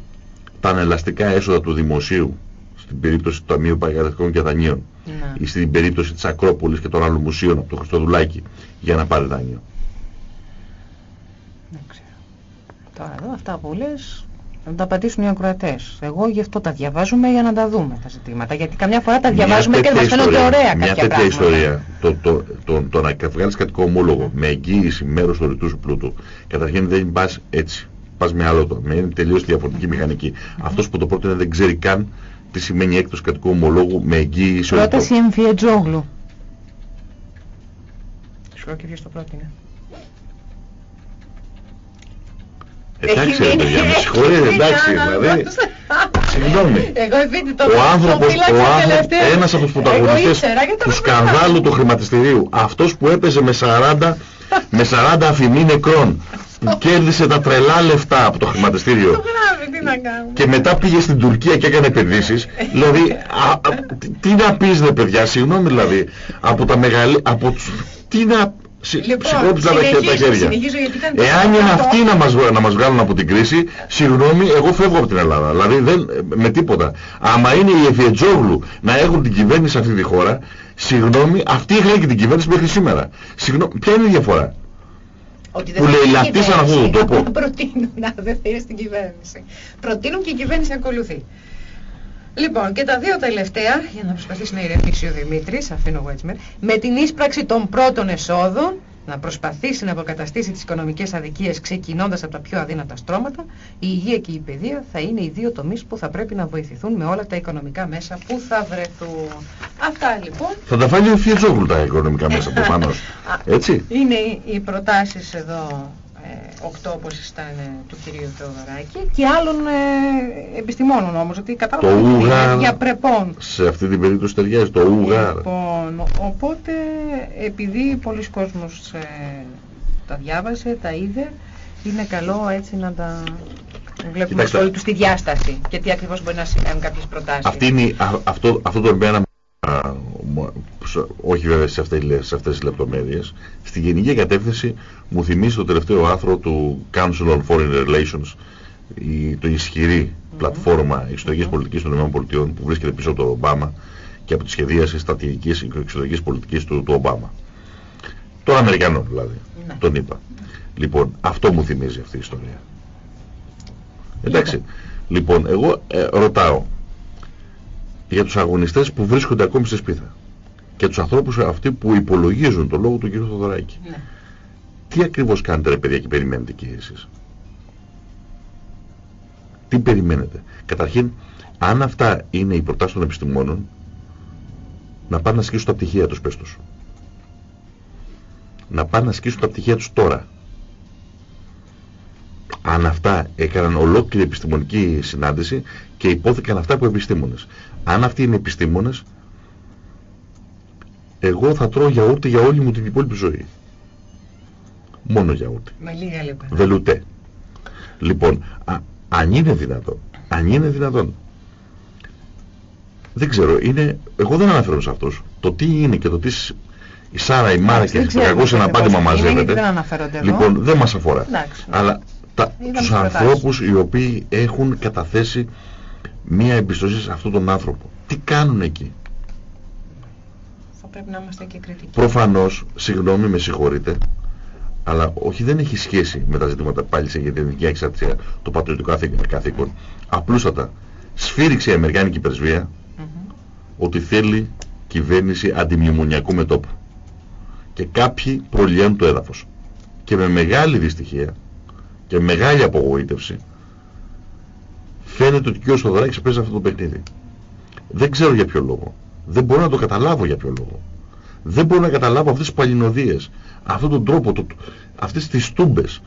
τα ανελαστικά έσοδα του δημοσίου στην περίπτωση του Ταμείου Παγαδευτικών και Δανείων Ναι. ή στην περίπτωση της Ακρόπολης και των άλλων μουσείων από το Χριστοδουλάκη για να πάρει δάνειο. Δεν ξέρω. Τώρα εδώ αυτά που λες να τα απαντήσουν οι ακροατές. Εγώ γι' αυτό τα διαβάζουμε για να τα δούμε τα ζητήματα. Γιατί καμιά φορά τα Μια διαβάζουμε και τέτοια μας φαίνονται ιστορία- ωραία Μια κάποια τέτοια πράγματα. ιστορία, το, το, το, το να βγάλεις κρατικό ομόλογο με εγγύηση μέρους του ρητού σου πλούτου, καταρχήν δεν πας έτσι. Πας με άλλο το. Με είναι τελείως διαφορετική μηχανική. Αυτός που το πρότεινε δεν ξέρει καν τι σημαίνει έκδοση κρατικού ομολόγου με εγγύηση οριτού. Πρόταση Εμφιετζόγλου. Φυσικά και ποιος το πρότεινε. Εντάξει, ρε παιδιά, με συγχωρείτε, εντάξει, δηλαδή. Συγγνώμη. Εγώ επειδή το Ο άνθρωπος, φύλαξα ο άνθρωπος, τελευταίο. ένας από τους Εγώ πρωταγωνιστές ήξερα, γιατί του το σκανδάλου του χρηματιστηρίου, αυτός που έπαιζε με 40, με 40 αφημί νεκρών, που κέρδισε τα τρελά λεφτά από το χρηματιστήριο Το γράφει, τι να κάνουμε. και μετά πήγε στην Τουρκία και έκανε επενδύσεις, δηλαδή, α, α, τι- τι να πεις ρε παιδιά, συγγνώμη δηλαδή, από τα μεγαλύτερα, από τους, τι να, σι- Λοιπόν, σηκώψτε τα χέρια- τα συνεχίζω, χέρια. συνεχίζω, γιατί ήταν το Εάν είναι πρώτο. αυτοί να μας, βγα- να μας βγάλουν από την κρίση, συγγνώμη, εγώ φεύγω από την Ελλάδα. Δηλαδή δεν, με τίποτα. Άμα είναι οι Εφιετζόγλου να έχουν την κυβέρνηση σε αυτή τη χώρα, συγγνώμη, αυτοί είχαν και την κυβέρνηση μέχρι σήμερα. Συγγνώμη, ποια είναι η διαφορά; Ότι που δεν λέει, θέλει η λαττίσαν αυτόν τον κυβέρνηση, τόπο. απλά Προτείνουν να δεν θέλει στην κυβέρνηση. Προτείνουν και η κυβέρνηση ακολουθεί. Λοιπόν, και τα δύο τελευταία, για να προσπαθήσει να ηρεμήσει ο Δημήτρης, αφήνω εγώ έτσι με, με την ίσπραξη των πρώτων εσόδων, να προσπαθήσει να αποκαταστήσει τις οικονομικές αδικίες ξεκινώντας από τα πιο αδύνατα στρώματα, η υγεία και η παιδεία θα είναι οι δύο τομείς που θα πρέπει να βοηθηθούν με όλα τα οικονομικά μέσα που θα βρεθούν. Αυτά λοιπόν Θα τα βάλει ο Εφιετζόγλου τα οικονομικά μέσα προφανώς. Α, Έτσι. Είναι οι- οι προτάσεις εδώ, ε, οκτώ όπως ήταν ε, του κυρίου Θεοδωράκη και άλλων ε, επιστημόνων όμως, ότι κατάλαβα Το ότι είναι Ούγαρ. για πρεπών. Σε αυτή την περίπτωση ταιριάζει το Ούγαρ. Λοιπόν, οπότε επειδή πολλοί κόσμος ε, τα διάβασε, τα είδε, είναι καλό έτσι να τα βλέπουμε Κοιτάξτε. όλοι τους στη διάσταση και τι ακριβώς μπορεί να σημαίνουν κάποιες προτάσεις. Αυτή είναι, η- α- αυτό, αυτό το εμένα, α, μου- σ- όχι βέβαια σε αυτές, τις- σε αυτές τις λεπτομέρειες, στη γενική κατεύθυνση μου θυμίζει το τελευταίο άρθρο του Council on Foreign Relations, η, το ισχυρή πλατφόρμα εξωτερικής πολιτικής των ΗΠΑ που βρίσκεται πίσω από τον Ομπάμα και από τη σχεδίαση στρατηγικής και εξωτερικής πολιτικής του, του Ομπάμα. Των Αμερικανών δηλαδή, Ναι. τον είπα. Λοιπόν, αυτό μου θυμίζει αυτή η ιστορία. Εντάξει. Λοιπόν, εγώ ε, ρωτάω για τους αγωνιστές που βρίσκονται ακόμη στη σπίθα και τους ανθρώπους αυτοί που υπολογίζουν το λόγο του κ. Θοδωράκη. Ναι. Τι ακριβώς κάνετε ρε παιδιά και περιμένετε και εσείς; Τι περιμένετε; Καταρχήν, αν αυτά είναι οι προτάσεις των επιστημόνων, να πάνε να σκίσουν τα πτυχία τους, πες τους. Να πάνε να σκίσουν τα πτυχία τους τώρα. Αν αυτά έκαναν ολόκληρη επιστημονική συνάντηση και υπόθηκαν αυτά από επιστήμονες. Αν αυτοί είναι επιστήμονες, εγώ θα τρώω γιαούρτι για όλη μου την υπόλοιπη ζωή. Μόνο γιαούρτι. Με λίγα λεπτά. Βελουτέ. Λοιπόν, α, αν είναι δυνατόν, αν είναι δυνατόν, δεν ξέρω, είναι, εγώ δεν αναφέρω σε αυτούς. Το τι είναι και το τι σ- η Σάρα, η Μάρα Εντάξει, και δεν το ξέρουμε κακό ένα ακριβώς πάντημα τι είναι, γιατί μαζεύεται. Δεν αναφέρονται εδώ. Λοιπόν, δεν μας αφορά. Εντάξει, ναι. Αλλά τα, Είδαμε τους τις προτάσεις. ανθρώπους οι οποίοι έχουν καταθέσει μία εμπιστοσύνη σε αυτόν τον άνθρωπο. Τι κάνουν εκεί; Θα πρέπει να είμαστε και κριτικοί. Προφανώς, συγγνώμη, με συγχωρείτε, αλλά όχι δεν έχει σχέση με τα ζητήματα πάλι σε για την εθνική εξαρτησία, το πατριωτικό καθήκον- καθήκον. Απλούστατα, σφύριξε η Αμερικάνικη πρεσβεία Μμμ. ότι θέλει κυβέρνηση αντιμνημονιακού μετόπου. Και κάποιοι προλυαίνουν το έδαφος. Και με μεγάλη δυστυχία και μεγάλη απογοήτευση φαίνεται ότι και ο Σοδωράκης παίζει αυτό το παιχνίδι. Δεν ξέρω για ποιο λόγο. Δεν μπορώ να το καταλάβω για ποιο λόγο. Δεν μπορώ να καταλάβω αυτές τις παλινοδίες, αυτόν τον τρόπο, το, αυτές τις τούμπες.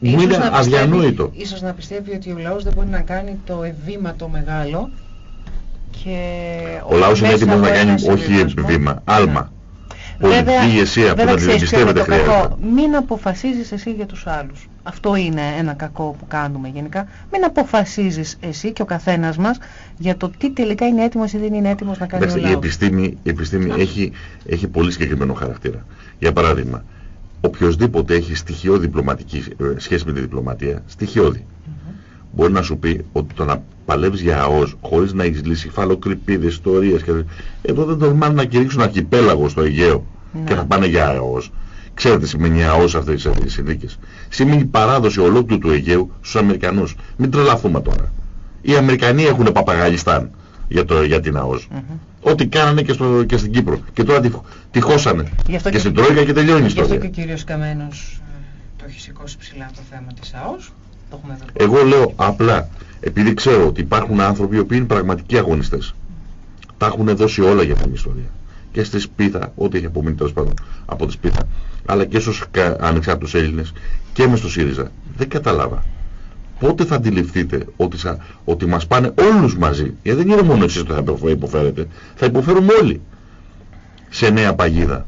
Μου Ίσως είναι να πιστεύει- αδιανόητο. Ίσως να πιστεύει ότι ο λαός δεν μπορεί να κάνει το ευήμα το μεγάλο και Ο λαός είναι μέσα έτοιμος να από κάνει ένα όχι συμβιβασμό. βήμα, άλμα. Ναι. Πολιτική Βέβαια- ηγεσία που βέβαια να την ξέρεις ποιο είναι εμπιστεύεται το χρειάζεται. κακό. Μην αποφασίζεις εσύ για τους άλλους. Αυτό είναι ένα κακό που κάνουμε γενικά. Μην αποφασίζεις εσύ και ο καθένας μας για το τι τελικά είναι έτοιμος ή δεν είναι έτοιμος να κάνει Εντάξει, ο η λαός. επιστήμη, η επιστήμη έχει, έχει πολύ συγκεκριμένο χαρακτήρα. Για παράδειγμα, οποιοδήποτε έχει στοιχειώδη διπλωματική ε, σχέση με τη διπλωματία, στοιχειώδη, μπορεί να σου πει ότι το να παλεύεις για ΑΟΣ χωρίς να έχεις λύσει φαλοκρηπίδες, ιστορίες και... εδώ δεν τολμάνε να κηρύξουν αρχιπέλαγο στο Αιγαίο Ναι. και θα πάνε για ΑΟΣ. Ξέρετε τι σημαίνει ΑΟΣ αυτές τις- τις συνθήκες; Σημαίνει παράδοση ολόκληρου του Αιγαίου στους Αμερικανούς. Μην τρελαθούμε τώρα. Οι Αμερικανοί έχουν παπαγαλιστάν για, το, για την ΑΟΣ. Μμμ. Ό,τι κάνανε και, στο, και στην Κύπρο. Και τώρα τη, τη χώσανε. Γι' αυτό Και, και- στην Τρόικα και τελειώνει η Γι' αυτό ιστορία. και ο κύριος Καμένος ε, το έχει σηκώσει ψηλά το θέμα της ΑΟΣ. Το έχουμε δει. Εγώ λέω απλά, επειδή ξέρω ότι υπάρχουν άνθρωποι οι οποίοι είναι πραγματικοί αγωνιστές. Τα έχουν δώσει όλα για την ιστορία. και στη Σπίθα, ό,τι έχει απομείνει τέλος πάντων από τη Σπίθα, αλλά και στους ανεξάρτητους Έλληνες και μες στο ΣΥΡΙΖΑ. Δεν καταλάβα. Πότε θα αντιληφθείτε ότι, σα, ότι μας πάνε όλους μαζί, γιατί δεν είναι μόνο εσείς που θα υποφέρετε, θα υποφέρουμε όλοι σε νέα παγίδα,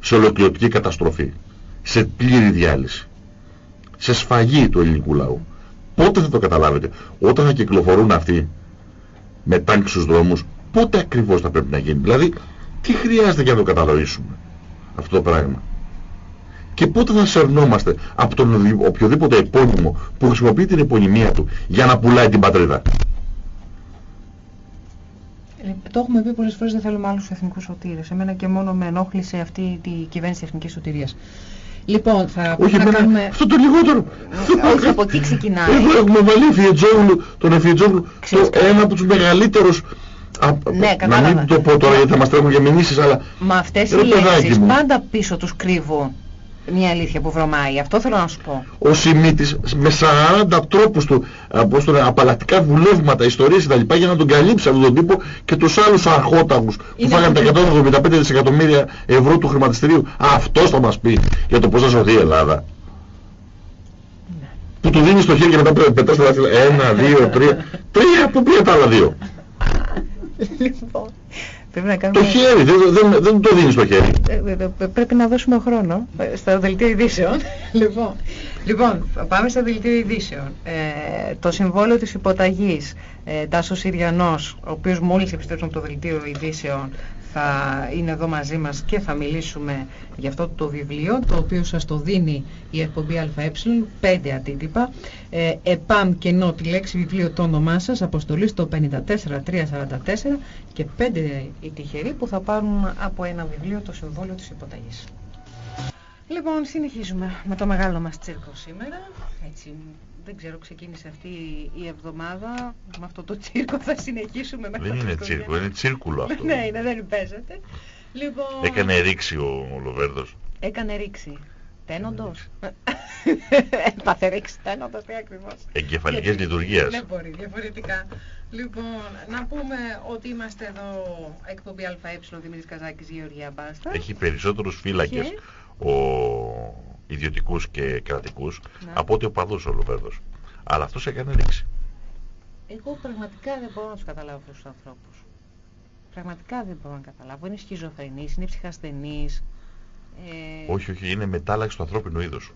σε ολοκληρωτική καταστροφή, σε πλήρη διάλυση, σε σφαγή του ελληνικού λαού. Πότε θα το καταλάβετε, όταν θα κυκλοφορούν αυτοί με τάγκ στους δρόμους, πότε ακριβώς θα πρέπει να γίνει. Δηλαδή, τι χρειάζεται για να το κατανοήσουμε αυτό το πράγμα; Και πότε θα σερνόμαστε από τον οποιοδήποτε επώνυμο που χρησιμοποιεί την επωνυμία του για να πουλάει την πατρίδα; Ε, το έχουμε πει πολλές φορές δεν θέλουμε άλλους εθνικούς σωτήρες. Εμένα και μόνο με ενόχλησε αυτή η κυβέρνηση εθνικής σωτηρίας. Λοιπόν, θα Όχι, να κάνουμε... αυτό το λιγότερο. Ε, όχι, από εκεί ξεκινάει. Εδώ έχουμε βάλει Εφιετζόγλου, τον Εφιετζόγλου, το ένα από τους μεγαλύτερους Α, ναι, να μην το πω τώρα γιατί θα μας τρέχουν για μηνύσεις, αλλά... Μα αυτές οι λέξεις πάντα πίσω τους κρύβουν μια αλήθεια που βρωμάει. Αυτό θέλω να σου πω. Ο Σιμίτης με 40 τρόπους του, πώς το απαλλακτικά βουλεύματα, ιστορίες κτλ. για να τον καλύψει αυτόν τον τύπο και τους άλλους αρχόταγους που φάγανε τα 175 δισεκατομμύρια ευρώ του χρηματιστηρίου. Αυτός θα μας πει για το πώς θα σωθεί η Ελλάδα. Ναι. Που του δίνει στο χέρι και μετά πετάς τα δάχτυλα. Ένα, δύο, τρία. Τρία, που πήγε τα άλλα δύο. Λοιπόν, πρέπει να κάνουμε... Το χέρι, δεν, δεν, δεν το δίνεις στο χέρι. Ε, ε, ε, πρέπει να δώσουμε χρόνο στα δελτία ειδήσεων. λοιπόν, λοιπόν, πάμε στα δελτία ειδήσεων. Ε, το συμβόλαιο της υποταγής, ε, Τάσος Συριανός, ο οποίος μόλις επιστρέψαμε από το δελτίο ειδήσεων, θα είναι εδώ μαζί μας και θα μιλήσουμε για αυτό το βιβλίο το οποίο σας το δίνει η εκπομπή ΑΕ, πέντε αντίτυπα ε, ΕΠΑΜ κενό τη λέξη βιβλίο το όνομά σας αποστολή στο 54344 και πέντε οι τυχεροί που θα πάρουν από ένα βιβλίο το συμβόλαιο της υποταγής Λοιπόν, συνεχίζουμε με το μεγάλο μας τσίρκο σήμερα. Έτσι, δεν ξέρω, ξεκίνησε αυτή η εβδομάδα. Με αυτό το τσίρκο θα συνεχίσουμε μέχρι Δεν είναι τσίρκο, είναι τσίρκουλο αυτό. ναι, είναι, δεν παίζεται. Λοιπόν... Έκανε ρήξη ο, ο Λοβέρδος. Έκανε ρήξη. Τένοντος. Έπαθε ρήξη τένοντος, τι ακριβώς. Εγκεφαλικές λειτουργίες. Δεν μπορεί, διαφορετικά. Λοιπόν, να πούμε ότι είμαστε εδώ εκπομπή ΑΕ Δημήτρης Καζάκης Γεωργία Μπάστας. Έχει περισσότερους φύλακες ο ιδιωτικούς και κρατικούς ναι. από ότι ο παδός ο Λοβέρδος. Αλλά αυτός έκανε ρήξη. Εγώ πραγματικά δεν μπορώ να τους καταλάβω αυτούς τους ανθρώπους. Πραγματικά δεν μπορώ να καταλάβω. Είναι σχιζοφρενείς, είναι ψυχασθενείς. Ε... Όχι, όχι, είναι μετάλλαξη του ανθρώπινου είδους.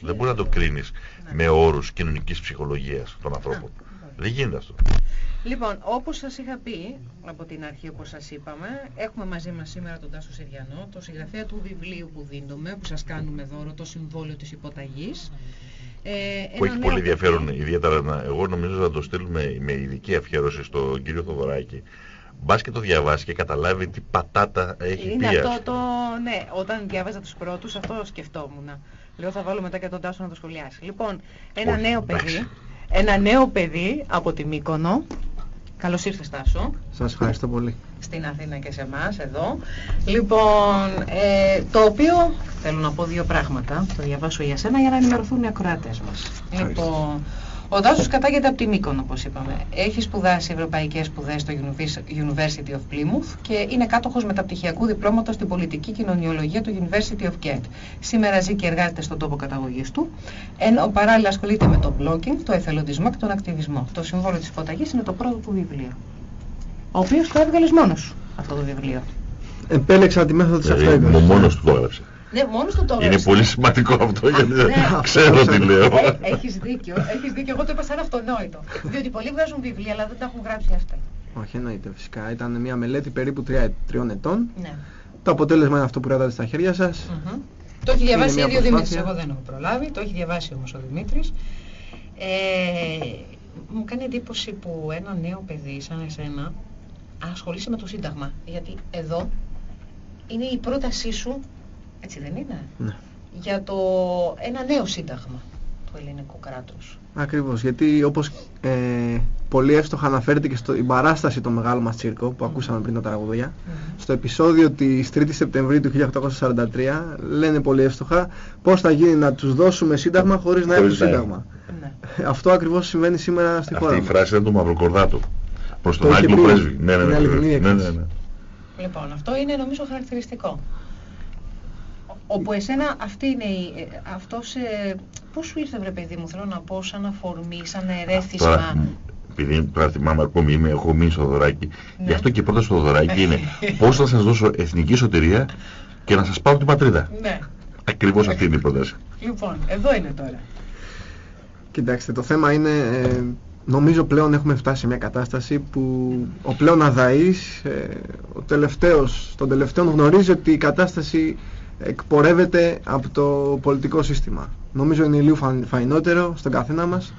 Δεν μπορεί να το κρίνεις ναι. με όρους κοινωνικής ψυχολογίας των ανθρώπων. Δεν γίνεται αυτό. Λοιπόν, όπως σας είχα πει από την αρχή, όπως σας είπαμε, έχουμε μαζί μας σήμερα τον Τάσο Συριανό, το συγγραφέα του βιβλίου που δίνουμε, που σας κάνουμε δώρο, το συμβόλαιο της υποταγής. Ε, που έχει πολύ ενδιαφέρον, ιδιαίτερα να, εγώ νομίζω να το στείλουμε με ειδική αφιέρωση στον κύριο Θοδωράκη. Μπας και το διαβάσει και καταλάβει τι πατάτα έχει Είναι αυτό το, ναι, όταν διάβαζα τους πρώτους αυτό σκεφτόμουν. Λέω θα βάλω μετά και τον Τάσο να το σχολιάσει. Λοιπόν, ένα νέο παιδί, ένα νέο παιδί από τη Μύκονο. Καλώς ήρθες Τάσο. Σας ευχαριστώ πολύ. Στην Αθήνα και σε εμάς εδώ. Λοιπόν, ε, το οποίο θέλω να πω δύο πράγματα. Το διαβάσω για σένα για να ενημερωθούν οι ακροατές μας. Λοιπόν, ο Τάσος κατάγεται από τη Μύκονο, όπως είπαμε. Έχει σπουδάσει ευρωπαϊκές σπουδές στο University of Plymouth και είναι κάτοχος μεταπτυχιακού διπλώματος στην πολιτική κοινωνιολογία του University of Kent. Σήμερα ζει και εργάζεται στον τόπο καταγωγής του, ενώ παράλληλα ασχολείται με το blogging, το εθελοντισμό και τον ακτιβισμό. Το συμβόλαιο της υποταγής είναι το πρώτο του βιβλίο. Ο οποίος το έβγαλες μόνος αυτό το βιβλίο. Επέλεξα τη μέθοδο της ε, Μόνος του το έγραψε. Ναι, μόνος του το Είναι πολύ σημαντικό αυτό γιατί ναι. ξέρω τι λέω. Ε, έχεις δίκιο, έχεις δίκιο. Εγώ το είπα σαν αυτονόητο. Διότι πολλοί βγάζουν βιβλία αλλά δεν τα έχουν γράψει αυτά. Όχι, εννοείται φυσικά. Ήταν μια μελέτη περίπου τριών ετών. Ναι. Το αποτέλεσμα είναι αυτό που κρατάτε στα χέρια σας. Το έχει διαβάσει ήδη ο Δημήτρης, εγώ δεν έχω προλάβει. Το έχει διαβάσει όμως ο Δημήτρης. Ε, μου κάνει εντύπωση που ένα νέο παιδί σαν εσένα ασχολείσαι με το Σύνταγμα. Γιατί εδώ είναι η πρότασή σου έτσι δεν είναι; Ναι. Για το ένα νέο σύνταγμα του ελληνικού κράτους. Ακριβώς, γιατί όπως ε, πολύ εύστοχα αναφέρεται και στην παράσταση το μεγάλο μας τσίρκο που ακούσαμε πριν τα τραγουδία, στο επεισόδιο της 3η Σεπτεμβρίου του 1843 λένε πολύ εύστοχα πώς θα γίνει να τους δώσουμε σύνταγμα χωρίς να έχουν σύνταγμα. Ναι. Αυτό ακριβώς συμβαίνει σήμερα στη χώρα Αυτή η φράση είναι του Μαυροκορδάτου προς τον Άγγλο πρέσβη. Ναι, ναι, ναι, ναι, ναι, ναι, ναι. Λοιπόν, αυτό είναι νομίζω χαρακτηριστικό. Όπου εσένα αυτή είναι η, ε, αυτός, ε, πώς σου ήρθε βρε παιδί μου, θέλω να πω, σαν αφορμή, σαν ερέθισμα; Τώρα, μ, επειδή τώρα θυμάμαι ακόμη είμαι, έχω μείνει στο δωράκι. Ναι. Γι' αυτό και πρώτα στο δωράκι είναι πώς θα σας δώσω εθνική σωτηρία και να σας πάρω την πατρίδα; Ναι. Ακριβώς αυτή είναι η πρόταση. Λοιπόν, εδώ είναι τώρα. Κοιτάξτε, το θέμα είναι, ε, νομίζω πλέον έχουμε φτάσει σε μια κατάσταση που ο πλέον αδαής, ε, ο τελευταίος, τον τελευταίο γνωρίζει ότι η κατάσταση εκπορεύεται από το πολιτικό σύστημα. Νομίζω είναι λίγο φαν- φαϊνότερο στον καθένα μας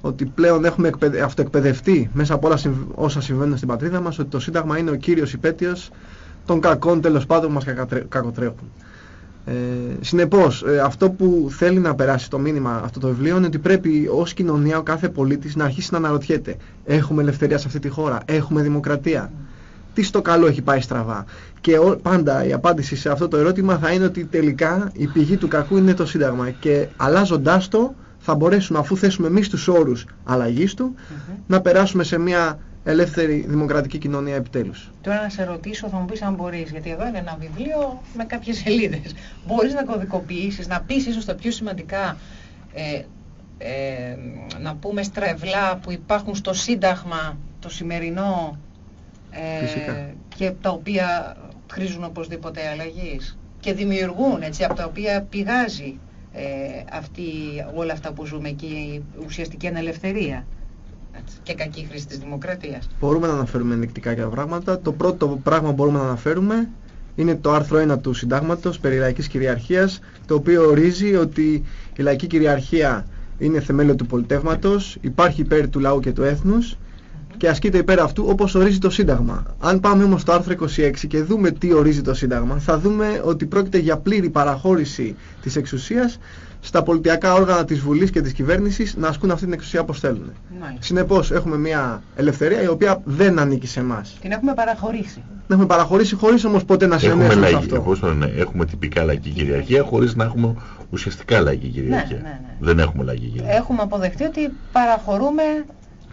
ότι πλέον έχουμε εκπαιδε- αυτοεκπαιδευτεί μέσα από όλα συμβ- όσα συμβαίνουν στην πατρίδα μας ότι το Σύνταγμα είναι ο κύριος υπέτειος των κακών τέλος πάντων που μας κακατρέ- κακοτρέχουν. Ε, συνεπώς, ε, αυτό που θέλει να περάσει το μήνυμα αυτό το βιβλίο είναι ότι πρέπει ως κοινωνία ο κάθε πολίτης να αρχίσει να αναρωτιέται έχουμε ελευθερία σε αυτή τη χώρα, έχουμε δημοκρατία, τι στο καλό έχει πάει στραβά. Και ο- πάντα η απάντηση σε αυτό το ερώτημα θα είναι ότι τελικά η πηγή του κακού είναι το Σύνταγμα και αλλάζοντάς το θα μπορέσουμε αφού θέσουμε εμείς τους όρους αλλαγής του να περάσουμε σε μια ελεύθερη δημοκρατική κοινωνία επιτέλους. Τώρα να σε ρωτήσω, θα μου πεις αν μπορείς, γιατί εδώ είναι ένα βιβλίο με κάποιες σελίδες. Μπορείς να κωδικοποιήσεις, να πεις ίσως τα πιο σημαντικά, ε, ε, να πούμε στρεβλά που υπάρχουν στο Σύνταγμα το σημερινό ε, Φυσικά. και τα οποία χρήζουν οπωσδήποτε αλλαγής και δημιουργούν, έτσι, από τα οποία πηγάζει ε, αυτή, όλα αυτά που ζούμε εκεί, η ουσιαστική ανελευθερία έτσι, και κακή χρήση της δημοκρατίας. Μπορούμε να αναφέρουμε ενδεικτικά και τα πράγματα. Το πρώτο πράγμα που μπορούμε να αναφέρουμε είναι το άρθρο 1 του Συντάγματος περί λαϊκής κυριαρχίας, το οποίο ορίζει ότι η λαϊκή κυριαρχία είναι θεμέλιο του πολιτεύματος, υπάρχει υπέρ του λαού και του έθνους και ασκείται υπέρ αυτού όπως ορίζει το Σύνταγμα. Αν πάμε όμως στο άρθρο 26 και δούμε τι ορίζει το Σύνταγμα, θα δούμε ότι πρόκειται για πλήρη παραχώρηση της εξουσίας στα πολιτιακά όργανα της Βουλής και της κυβέρνησης να ασκούν αυτή την εξουσία όπως θέλουν. Μάλιστα. Συνεπώς έχουμε μια ελευθερία η οποία δεν ανήκει σε εμάς. Την έχουμε παραχωρήσει. Την έχουμε παραχωρήσει χωρίς όμως ποτέ να Έχουμε, συνενέσουμε σε λαϊκή, αυτό. πώς το λένε, έχουμε τυπικά λαϊκή κυριαρχία χωρίς να έχουμε ουσιαστικά λαϊκή κυριαρχία. ναι, ναι. Δεν έχουμε λαϊκή κυριαρχία. Έχουμε αποδεχτεί ότι παραχωρούμε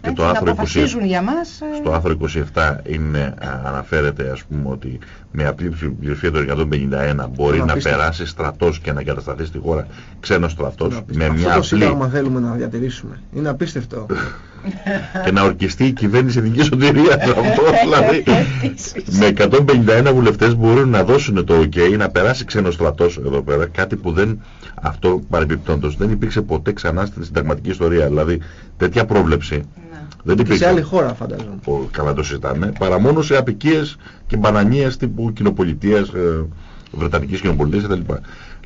Και έτσι, το να άρθρο 20 αποφασίζουν για μας. ε, Στο άρθρο 27 είναι, α, αναφέρεται ας πούμε ότι με απλή πλειοψηφία του 151 μπορεί Είναι να απίστευτο. περάσει στρατός και να εγκατασταθεί στη χώρα ξένος στρατός Είναι με απίστευτο. μια Αυτό το απλή σύνταγμα θέλουμε να διατηρήσουμε. Είναι απίστευτο. και να ορκιστεί η κυβέρνηση εθνικής σωτηρίας. αυτό δηλαδή Επίσης. με 151 βουλευτές μπορούν να δώσουν το OK να περάσει ξένος στρατός εδώ πέρα κάτι που δεν αυτό παρεμπιπτόντως δεν υπήρξε ποτέ ξανά στην συνταγματική ιστορία δηλαδή τέτοια πρόβλεψη Ναι. δεν και υπήρξε σε άλλη χώρα φαντάζομαι. που καλά το συζητάνε, παρά μόνο σε απικίες και μπανανίες τύπου κοινοπολιτείας, ε, βρετανικής κοινοπολιτείας κτλ.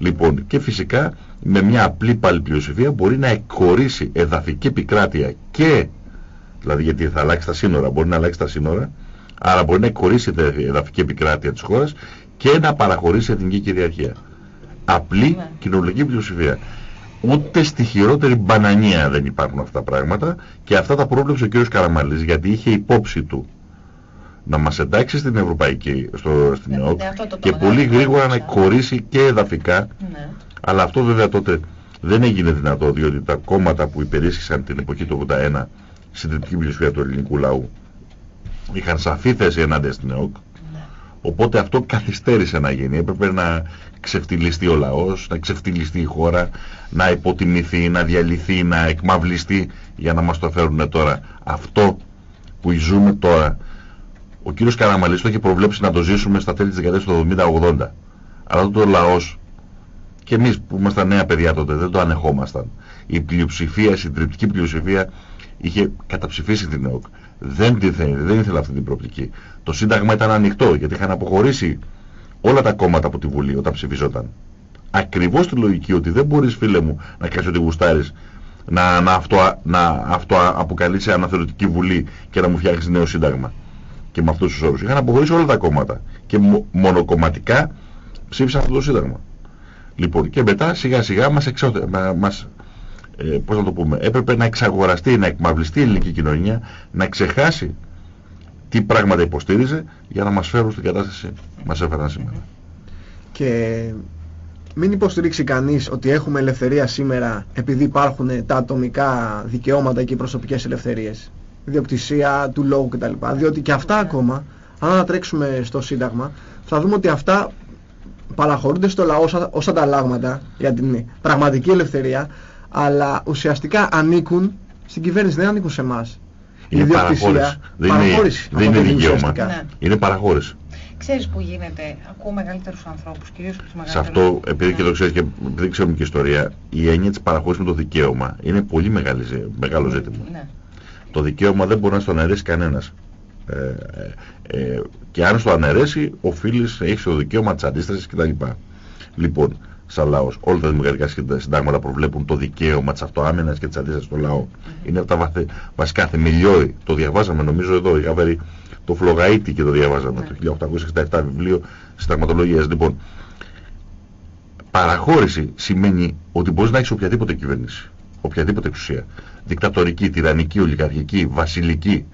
Λοιπόν, και φυσικά με μια απλή πάλι πλειοψηφία μπορεί να εκχωρήσει εδαφική επικράτεια και, δηλαδή γιατί θα αλλάξει τα σύνορα, μπορεί να αλλάξει τα σύνορα, άρα μπορεί να εκχωρήσει την εδαφική επικράτεια της χώρας και να παραχωρήσει εθνική κυριαρχία. Απλή Ναι. κοινωνική πλειοψηφία. Ούτε στη χειρότερη μπανανία δεν υπάρχουν αυτά τα πράγματα και αυτά τα πρόβλεψε ο κ. Καραμαλής γιατί είχε υπόψη του να μας εντάξει στην Ευρωπαϊκή, στο, στην Ναι, ΕΟΚ ναι, αυτό το και μεγάλο πολύ γρήγορα να πρόβλημα. εκχωρήσει και εδαφικά Ναι. αλλά αυτό βέβαια τότε δεν έγινε δυνατό διότι τα κόμματα που υπερίσχυσαν την εποχή του 81 συντηρητική πλειοψηφία του ελληνικού λαού είχαν σαφή θέση ενάντια στην ΕΟΚ Ναι. Οπότε αυτό καθυστέρησε να γίνει. Έπρεπε να ξεφτυλιστεί ο λαός, να ξεφτυλιστεί η χώρα, να υποτιμηθεί, να διαλυθεί, να εκμαυλιστεί για να μας το φέρουν τώρα. Αυτό που ζούμε τώρα, ο κύριος Καραμαλής το έχει προβλέψει να το ζήσουμε στα τέλη της δεκαετίας του 70-80. Αλλά τότε ο λαός και εμείς που ήμασταν νέα παιδιά τότε δεν το ανεχόμασταν. Η πλειοψηφία, η συντριπτική πλειοψηφία είχε καταψηφίσει την ΕΟΚ. Δεν, την θέλει, δεν ήθελε αυτή την προοπτική. Το Σύνταγμα ήταν ανοιχτό γιατί είχαν αποχωρήσει όλα τα κόμματα από τη Βουλή όταν ψηφιζόταν. Ακριβώς τη λογική ότι δεν μπορείς φίλε μου να κάνεις ό,τι γουστάρεις να, να, αυτό, να αυτό αποκαλείσαι αναθεωρητική βουλή και να μου φτιάξεις νέο σύνταγμα. Και με αυτούς τους όρους. Είχαν αποχωρήσει όλα τα κόμματα και μο- μονοκομματικά ψήφισαν αυτό το σύνταγμα. Λοιπόν, και μετά σιγά σιγά μας, εξω... μα- μας ε, πώς να το πούμε, έπρεπε να εξαγοραστεί, να εκμαυλιστεί η ελληνική κοινωνία, να ξεχάσει τι πράγματα υποστήριζε για να μας φέρουν στην κατάσταση που μας έφεραν σήμερα. Και μην υποστηρίξει κανείς ότι έχουμε ελευθερία σήμερα επειδή υπάρχουν τα ατομικά δικαιώματα και οι προσωπικές ελευθερίες. Ιδιοκτησία του λόγου κτλ. Διότι και αυτά ακόμα, αν ανατρέξουμε στο Σύνταγμα, θα δούμε ότι αυτά παραχωρούνται στο λαό ως ανταλλάγματα για την πραγματική ελευθερία, αλλά ουσιαστικά ανήκουν στην κυβέρνηση, δεν ανήκουν σε εμάς. Είναι παραχώρηση. Δεν παραχώρηση. είναι, δεν είναι δικαίωμα. Ναι. Είναι παραχώρηση. Ξέρεις που γίνεται, ακούω μεγαλύτερους ανθρώπους, κυρίως τους μεγαλύτερους. Σε αυτό, επειδή και το ξέρεις και επειδή ξέρουμε και ιστορία, η έννοια της παραχώρησης με το δικαίωμα είναι πολύ μεγάλη, μεγάλο ναι, ζήτημα. Ναι. Το δικαίωμα δεν μπορεί να στο αναιρέσει κανένας. Ε, ε, ε, και αν στο αναιρέσει, οφείλεις, έχεις το δικαίωμα της αντίστασης κτλ. Λοιπόν, σαν λαός, όλα τα δημοκρατικά συντάγματα προβλέπουν το δικαίωμα της αυτοάμυνας και της αντίστασης στο λαό. Είναι από τα βασικά θεμελιώδη. Το διαβάζαμε νομίζω εδώ, είχα φέρει το Φλογαΐτη και το διαβάζαμε το 1867 βιβλίο συνταγματολογίας. Λοιπόν, παραχώρηση σημαίνει ότι μπορείς να έχεις οποιαδήποτε κυβέρνηση, οποιαδήποτε εξουσία, δικτατορική, τυραννική, ολιγαρχική, βασιλική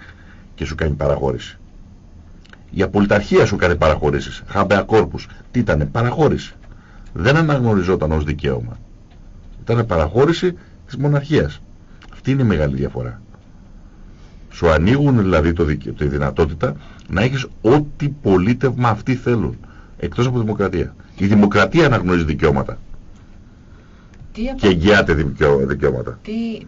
και σου κάνει παραχώρηση. Η απολυταρχία σου κάνει παραχώρηση. Χαμπέα κόρπους. Τι ήτανε, παραχώρηση. Δεν αναγνωριζόταν ως δικαίωμα. Ήταν παραχώρηση της μοναρχίας. Αυτή είναι η μεγάλη διαφορά. Σου ανοίγουν δηλαδή το δικαι... τη δυνατότητα να έχεις ό,τι πολίτευμα αυτοί θέλουν. Εκτός από δημοκρατία. Η δημοκρατία αναγνωρίζει δικαιώματα. Και εγγυάται δικαιώματα. Τι,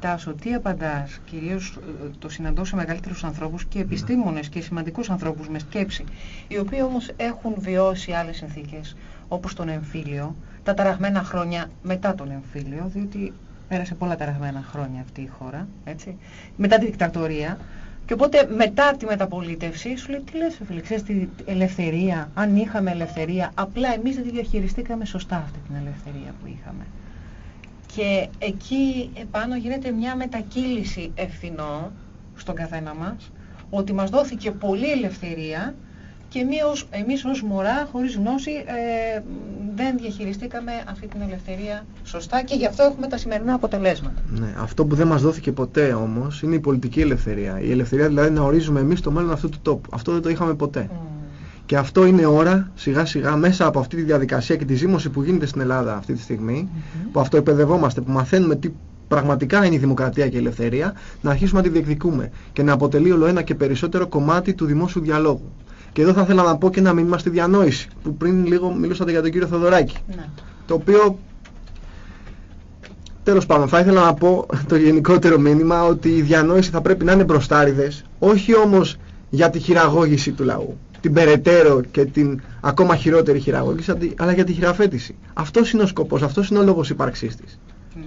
Τάσο, τι απαντάς, κυρίως ε, το συναντώ σε μεγαλύτερους ανθρώπους και επιστήμονες και σημαντικούς ανθρώπους με σκέψη, οι οποίοι όμως έχουν βιώσει άλλες συνθήκες, όπως τον εμφύλιο, τα ταραγμένα χρόνια μετά τον εμφύλιο, διότι πέρασε πολλά ταραγμένα χρόνια αυτή η χώρα, έτσι, μετά τη δικτατορία. Και οπότε μετά τη μεταπολίτευση σου λέει τι λες φίλε, ξέρεις τη ελευθερία, αν είχαμε ελευθερία, απλά εμείς δεν τη διαχειριστήκαμε σωστά αυτή την ελευθερία που είχαμε. Και εκεί επάνω γίνεται μια μετακύληση ευθυνών στον καθένα μας, ότι μας δόθηκε πολλή ελευθερία και εμείς, εμείς ως μωρά, χωρίς γνώση, ε, δεν διαχειριστήκαμε αυτή την ελευθερία σωστά και γι' αυτό έχουμε τα σημερινά αποτελέσματα. Ναι, αυτό που δεν μας δόθηκε ποτέ όμως είναι η πολιτική ελευθερία. Η ελευθερία δηλαδή να ορίζουμε εμείς το μέλλον αυτού του τόπου. Αυτό δεν το είχαμε ποτέ. Mm. Και αυτό είναι ώρα σιγά σιγά μέσα από αυτή τη διαδικασία και τη ζήμωση που γίνεται στην Ελλάδα αυτή τη στιγμή, mm-hmm. που αυτό εκπαιδευόμαστε, που μαθαίνουμε τι πραγματικά είναι η δημοκρατία και η ελευθερία, να αρχίσουμε να τη διεκδικούμε και να αποτελεί όλο ένα και περισσότερο κομμάτι του δημόσιου διαλόγου. Και εδώ θα ήθελα να πω και ένα μήνυμα στη διανόηση, που πριν λίγο μιλούσατε για τον κύριο Θοδωράκη. Ναι. Το οποίο, τέλος πάντων, θα ήθελα να πω το γενικότερο μήνυμα ότι η διανόηση θα πρέπει να είναι μπροστάριδες, όχι όμως για τη χειραγώγηση του λαού, την περαιτέρω και την ακόμα χειρότερη χειραγώγηση, αλλά για τη χειραφέτηση. Αυτός είναι ο σκοπός, αυτός είναι ο λόγος ύπαρξής της. Mm.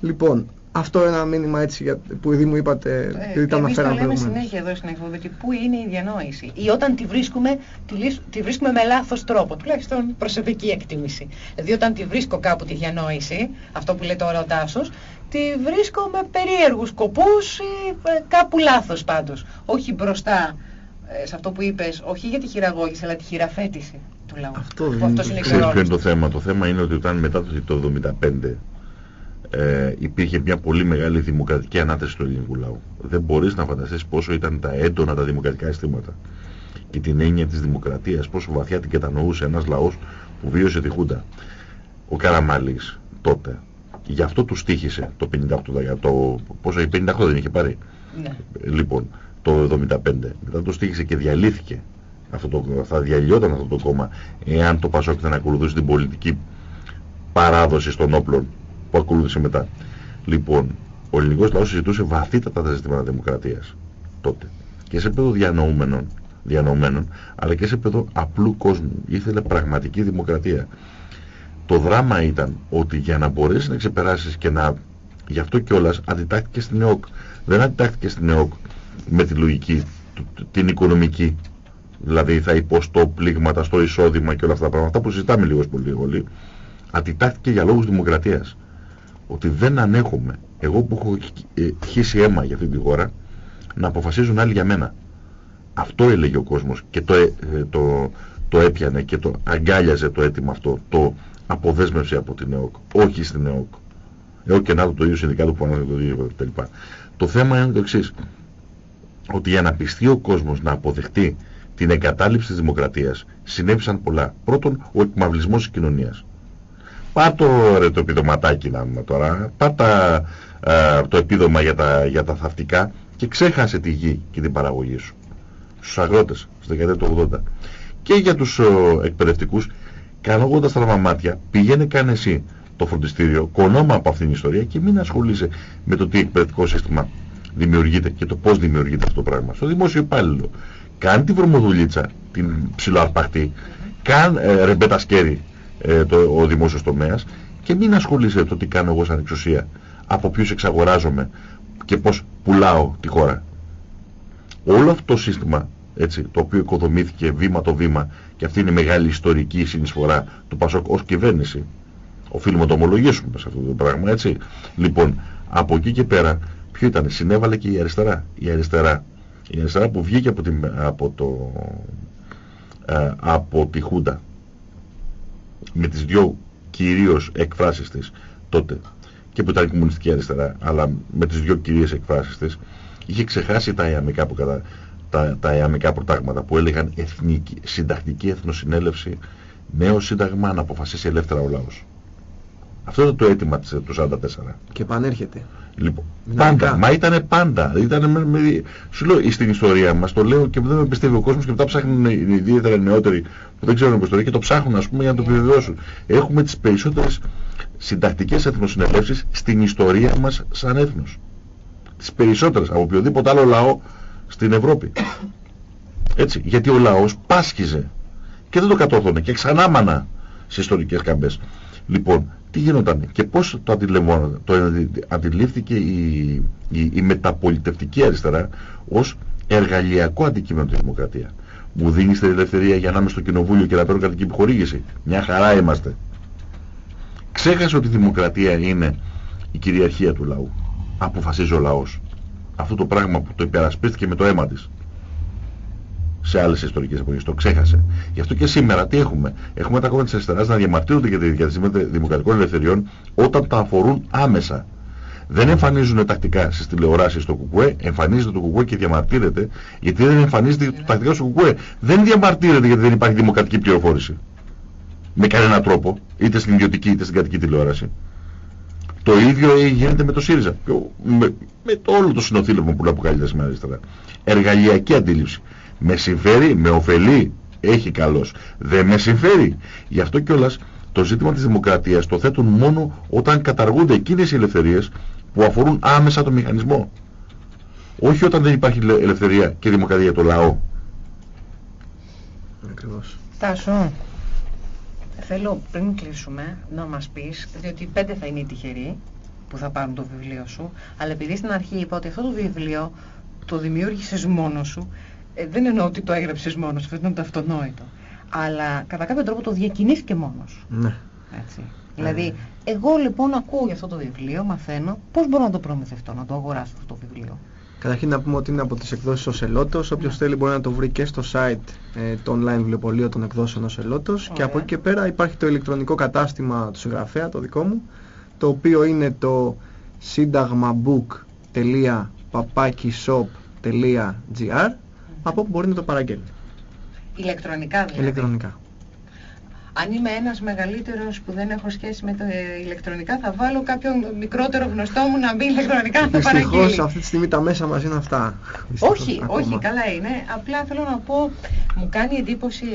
Λοιπόν, αυτό είναι ένα μήνυμα έτσι που ήδη μου είπατε, ε, ήταν Εμείς το λέμε συνέχεια εδώ στην εκπομπή, πού είναι η διανόηση. Ή όταν τη βρίσκουμε, τη, τη βρίσκουμε με λάθος τρόπο, τουλάχιστον προσωπική εκτίμηση. Δηλαδή όταν τη βρίσκω κάπου τη διανόηση, αυτό που λέει τώρα ο Τάσος, τη βρίσκω με περίεργους σκοπούς ή ε, κάπου λάθος πάντως. Όχι μπροστά ε, σε αυτό που είπες, όχι για τη χειραγώγηση, αλλά τη χειραφέτηση του λαού. Αυτό δεν είναι το θέμα. Το θέμα; Είναι ότι όταν μετά το 1975 ε, υπήρχε μια πολύ μεγάλη δημοκρατική ανάθεση του ελληνικού λαού. Δεν μπορείς να φανταστείς πόσο ήταν τα έντονα τα δημοκρατικά αισθήματα και την έννοια της δημοκρατίας, πόσο βαθιά την κατανοούσε ένας λαός που βίωσε τη Χούντα. Ο Καραμάλης τότε, γι' αυτό του στήχησε το 58, το, πόσο, 58 δεν είχε πάρει. Ναι. Λοιπόν, το 75. Μετά το στήχησε και διαλύθηκε. Αυτό το, θα διαλυόταν αυτό το κόμμα εάν το Πασόκ να ακολουθήσει την πολιτική παράδοση των όπλων που ακολούθησε μετά. Λοιπόν, ο ελληνικός λαός συζητούσε βαθύτατα τα ζητήματα δημοκρατίας τότε. Και σε επίπεδο διανοούμενων, διανοούμενων, αλλά και σε επίπεδο απλού κόσμου. Ήθελε πραγματική δημοκρατία. Το δράμα ήταν ότι για να μπορέσει να ξεπεράσεις και να... Γι' αυτό κιόλας αντιτάχθηκε στην ΕΟΚ. Δεν αντιτάχθηκε στην ΕΟΚ με τη λογική, την οικονομική. Δηλαδή θα υποστώ πλήγματα στο εισόδημα και όλα αυτά τα πράγματα. Αυτά που συζητάμε λίγο πολύ όλοι. Αντιτάχθηκε για λόγους δημοκρατίας ότι δεν ανέχομαι εγώ που έχω ε, χύσει αίμα για αυτή τη χώρα να αποφασίζουν άλλοι για μένα. Αυτό έλεγε ο κόσμος και το, ε, το, το έπιανε και το αγκάλιαζε το αίτημα αυτό, το αποδέσμευσε από την ΕΟΚ, όχι στην ΕΟΚ. ΕΟΚ και να το ίδιο συνδικάτο που ανάδει το ίδιο κτλ. Το θέμα είναι το εξή ότι για να πιστεί ο κόσμος να αποδεχτεί την εγκατάλειψη της δημοκρατίας συνέβησαν πολλά. Πρώτον, ο εκμαυλισμός της κοινωνίας. Πάτο ρε το επιδοματάκι να δούμε τώρα. Πάτα ε, το επίδομα για τα, για τα θαυτικά και ξέχασε τη γη και την παραγωγή σου. στους αγρότες στη δεκαετία του 80 και για τους εκπαιδευτικού, εκπαιδευτικούς κάνοντας τα μάτια πήγαινε καν εσύ το φροντιστήριο, κονόμα από αυτήν την ιστορία και μην ασχολείσαι με το τι εκπαιδευτικό σύστημα δημιουργείται και το πώς δημιουργείται αυτό το πράγμα. Στο δημόσιο υπάλληλο, κάνει τη βρωμοδουλίτσα, την ψηλοαρπαχτή, κάν ε, ρεμπέτα σκέρι ε, το, ο δημόσιος τομέας και μην ασχολείσαι το τι κάνω εγώ σαν εξουσία, από ποιους εξαγοράζομαι και πώς πουλάω τη χώρα. Όλο αυτό το σύστημα έτσι, το οποίο οικοδομήθηκε βήμα το βήμα και αυτή είναι η μεγάλη ιστορική συνεισφορά του Πασόκ ως κυβέρνηση. Οφείλουμε να το ομολογήσουμε σε αυτό το πράγμα, έτσι. Λοιπόν, από εκεί και πέρα, ποιο ήταν, συνέβαλε και η αριστερά. Η αριστερά, η αριστερά που βγήκε από, την, από, το, ε, από τη Χούντα με τις δυο κυρίως εκφράσεις της τότε και που ήταν η κομμουνιστική αριστερά, αλλά με τις δυο κυρίες εκφράσεις της, είχε ξεχάσει τα ιαμικά που κατά, τα, τα ιαμικά προτάγματα που έλεγαν εθνική, συντακτική εθνοσυνέλευση, νέο σύνταγμα να αποφασίσει ελεύθερα ο λαός. Αυτό ήταν το αίτημα της, του 44. Και επανέρχεται. Λοιπόν, πάντα, μα ήταν πάντα. Ήτανε με, με, σου λέω στην ιστορία μας, το λέω και δεν με πιστεύει ο κόσμος και μετά ψάχνουν οι ιδιαίτερα νεότεροι που δεν ξέρουν ιστορία και το ψάχνουν ας πούμε για να το επιβεβαιώσουν. Έχουμε τις περισσότερες συντακτικές εθνοσυνελεύσεις στην ιστορία μας σαν έθνος. Τις περισσότερες από οποιοδήποτε άλλο λαό στην Ευρώπη. Έτσι, γιατί ο λαός πάσχιζε και δεν το κατόρθωνε και ξανά μανά στις ιστορικές καμπές. Λοιπόν, τι γινόταν και πώς το, το αντιλήφθηκε η, η, η μεταπολιτευτική αριστερά ως εργαλειακό αντικείμενο της δημοκρατίας. Μου δίνεις την ελευθερία για να είμαι στο κοινοβούλιο και να παίρνω κατοική επιχορήγηση. Μια χαρά είμαστε. Ξέχασε ότι η δημοκρατία είναι η κυριαρχία του λαού. Αποφασίζει ο λαός αυτό το πράγμα που το υπερασπίστηκε με το αίμα της σε άλλες ιστορικές εποχές. Το ξέχασε. Γι' αυτό και σήμερα τι έχουμε; Έχουμε τα κόμματα της αριστεράς να διαμαρτύρονται για τη διαδικασία δημοκρατικών ελευθεριών όταν τα αφορούν άμεσα. Δεν εμφανίζουν τακτικά στις τηλεοράσεις στο ΚΚΕ, εμφανίζεται το ΚΚΕ και διαμαρτύρεται γιατί δεν εμφανίζεται τακτικά στο ΚΚΕ. Δεν διαμαρτύρεται γιατί δεν υπάρχει δημοκρατική πληροφόρηση. Με κανένα τρόπο, είτε στην ιδιωτική είτε στην κατοική τηλεόραση. Το ίδιο γίνεται με το ΣΥΡΙΖΑ. Με, με το όλο το συνοθήλευμα που αποκαλείται σήμερα αριστερά. Εργαλειακή αντίληψη. Με συμφέρει, με ωφελεί, έχει καλός. Δεν με συμφέρει. Γι' αυτό κιόλας το ζήτημα της δημοκρατίας το θέτουν μόνο όταν καταργούνται εκείνες οι ελευθερίες που αφορούν άμεσα το μηχανισμό. Όχι όταν δεν υπάρχει ελευθερία και δημοκρατία για το λαό. Ακριβώς. Τάσο, θέλω πριν κλείσουμε να μας πεις, διότι πέντε θα είναι οι τυχεροί που θα πάρουν το βιβλίο σου, αλλά επειδή στην αρχή είπα ότι αυτό το βιβλίο το δημιούργησες μόνος σου, ε, δεν εννοώ ότι το έγραψες μόνος σου, αυτό ήταν το αυτονόητο, αλλά κατά κάποιο τρόπο το διακινήθηκε μόνος σου. Ναι. Έτσι. Δηλαδή, εγώ λοιπόν ακούω για αυτό το βιβλίο, μαθαίνω πώς μπορώ να το προμηθευτώ, να το αγοράσω αυτό το βιβλίο; Καταρχήν να πούμε ότι είναι από τις εκδόσεις ο Σελότος. Όποιος θέλει μπορεί να το βρει και στο site ε, το online βιβλιοπωλείο των εκδόσεων ο Σελότος. Και από εκεί και πέρα υπάρχει το ηλεκτρονικό κατάστημα του συγγραφέα, το δικό μου, το οποίο είναι το σύνταγμαbook.papakishop.gr από όπου μπορεί να το παραγγέλνει. Ηλεκτρονικά δηλαδή. Ηλεκτρονικά αν είμαι ένας μεγαλύτερος που δεν έχω σχέση με τα ηλεκτρονικά, θα βάλω κάποιον μικρότερο γνωστό μου να μπει ηλεκτρονικά να το παραγγείλει. Δυστυχώς αυτή τη στιγμή τα μέσα μας είναι αυτά. όχι, όχι, καλά είναι. Απλά θέλω να πω, μου κάνει εντύπωση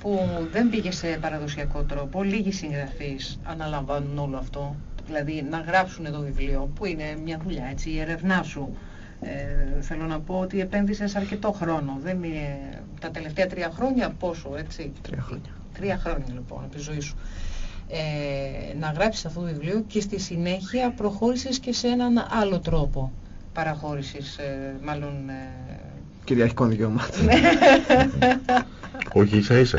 που δεν πήγε σε παραδοσιακό τρόπο. Λίγοι συγγραφείς αναλαμβάνουν όλο αυτό. Δηλαδή να γράψουν το βιβλίο, που είναι μια δουλειά, έτσι, η ερευνά σου. Ε, θέλω να πω ότι επένδυσες αρκετό χρόνο. Δεν είναι... Τα τελευταία τρία χρόνια πόσο, έτσι; Τρία χρόνια τρία χρόνια λοιπόν από τη ζωή σου, ε, να γράψεις αυτό το βιβλίο και στη συνέχεια προχώρησες και σε έναν άλλο τρόπο παραχώρησης, ε, μάλλον... Ε... Κυριαρχικών δικαιωμάτων. Ναι. Όχι ίσα ίσα,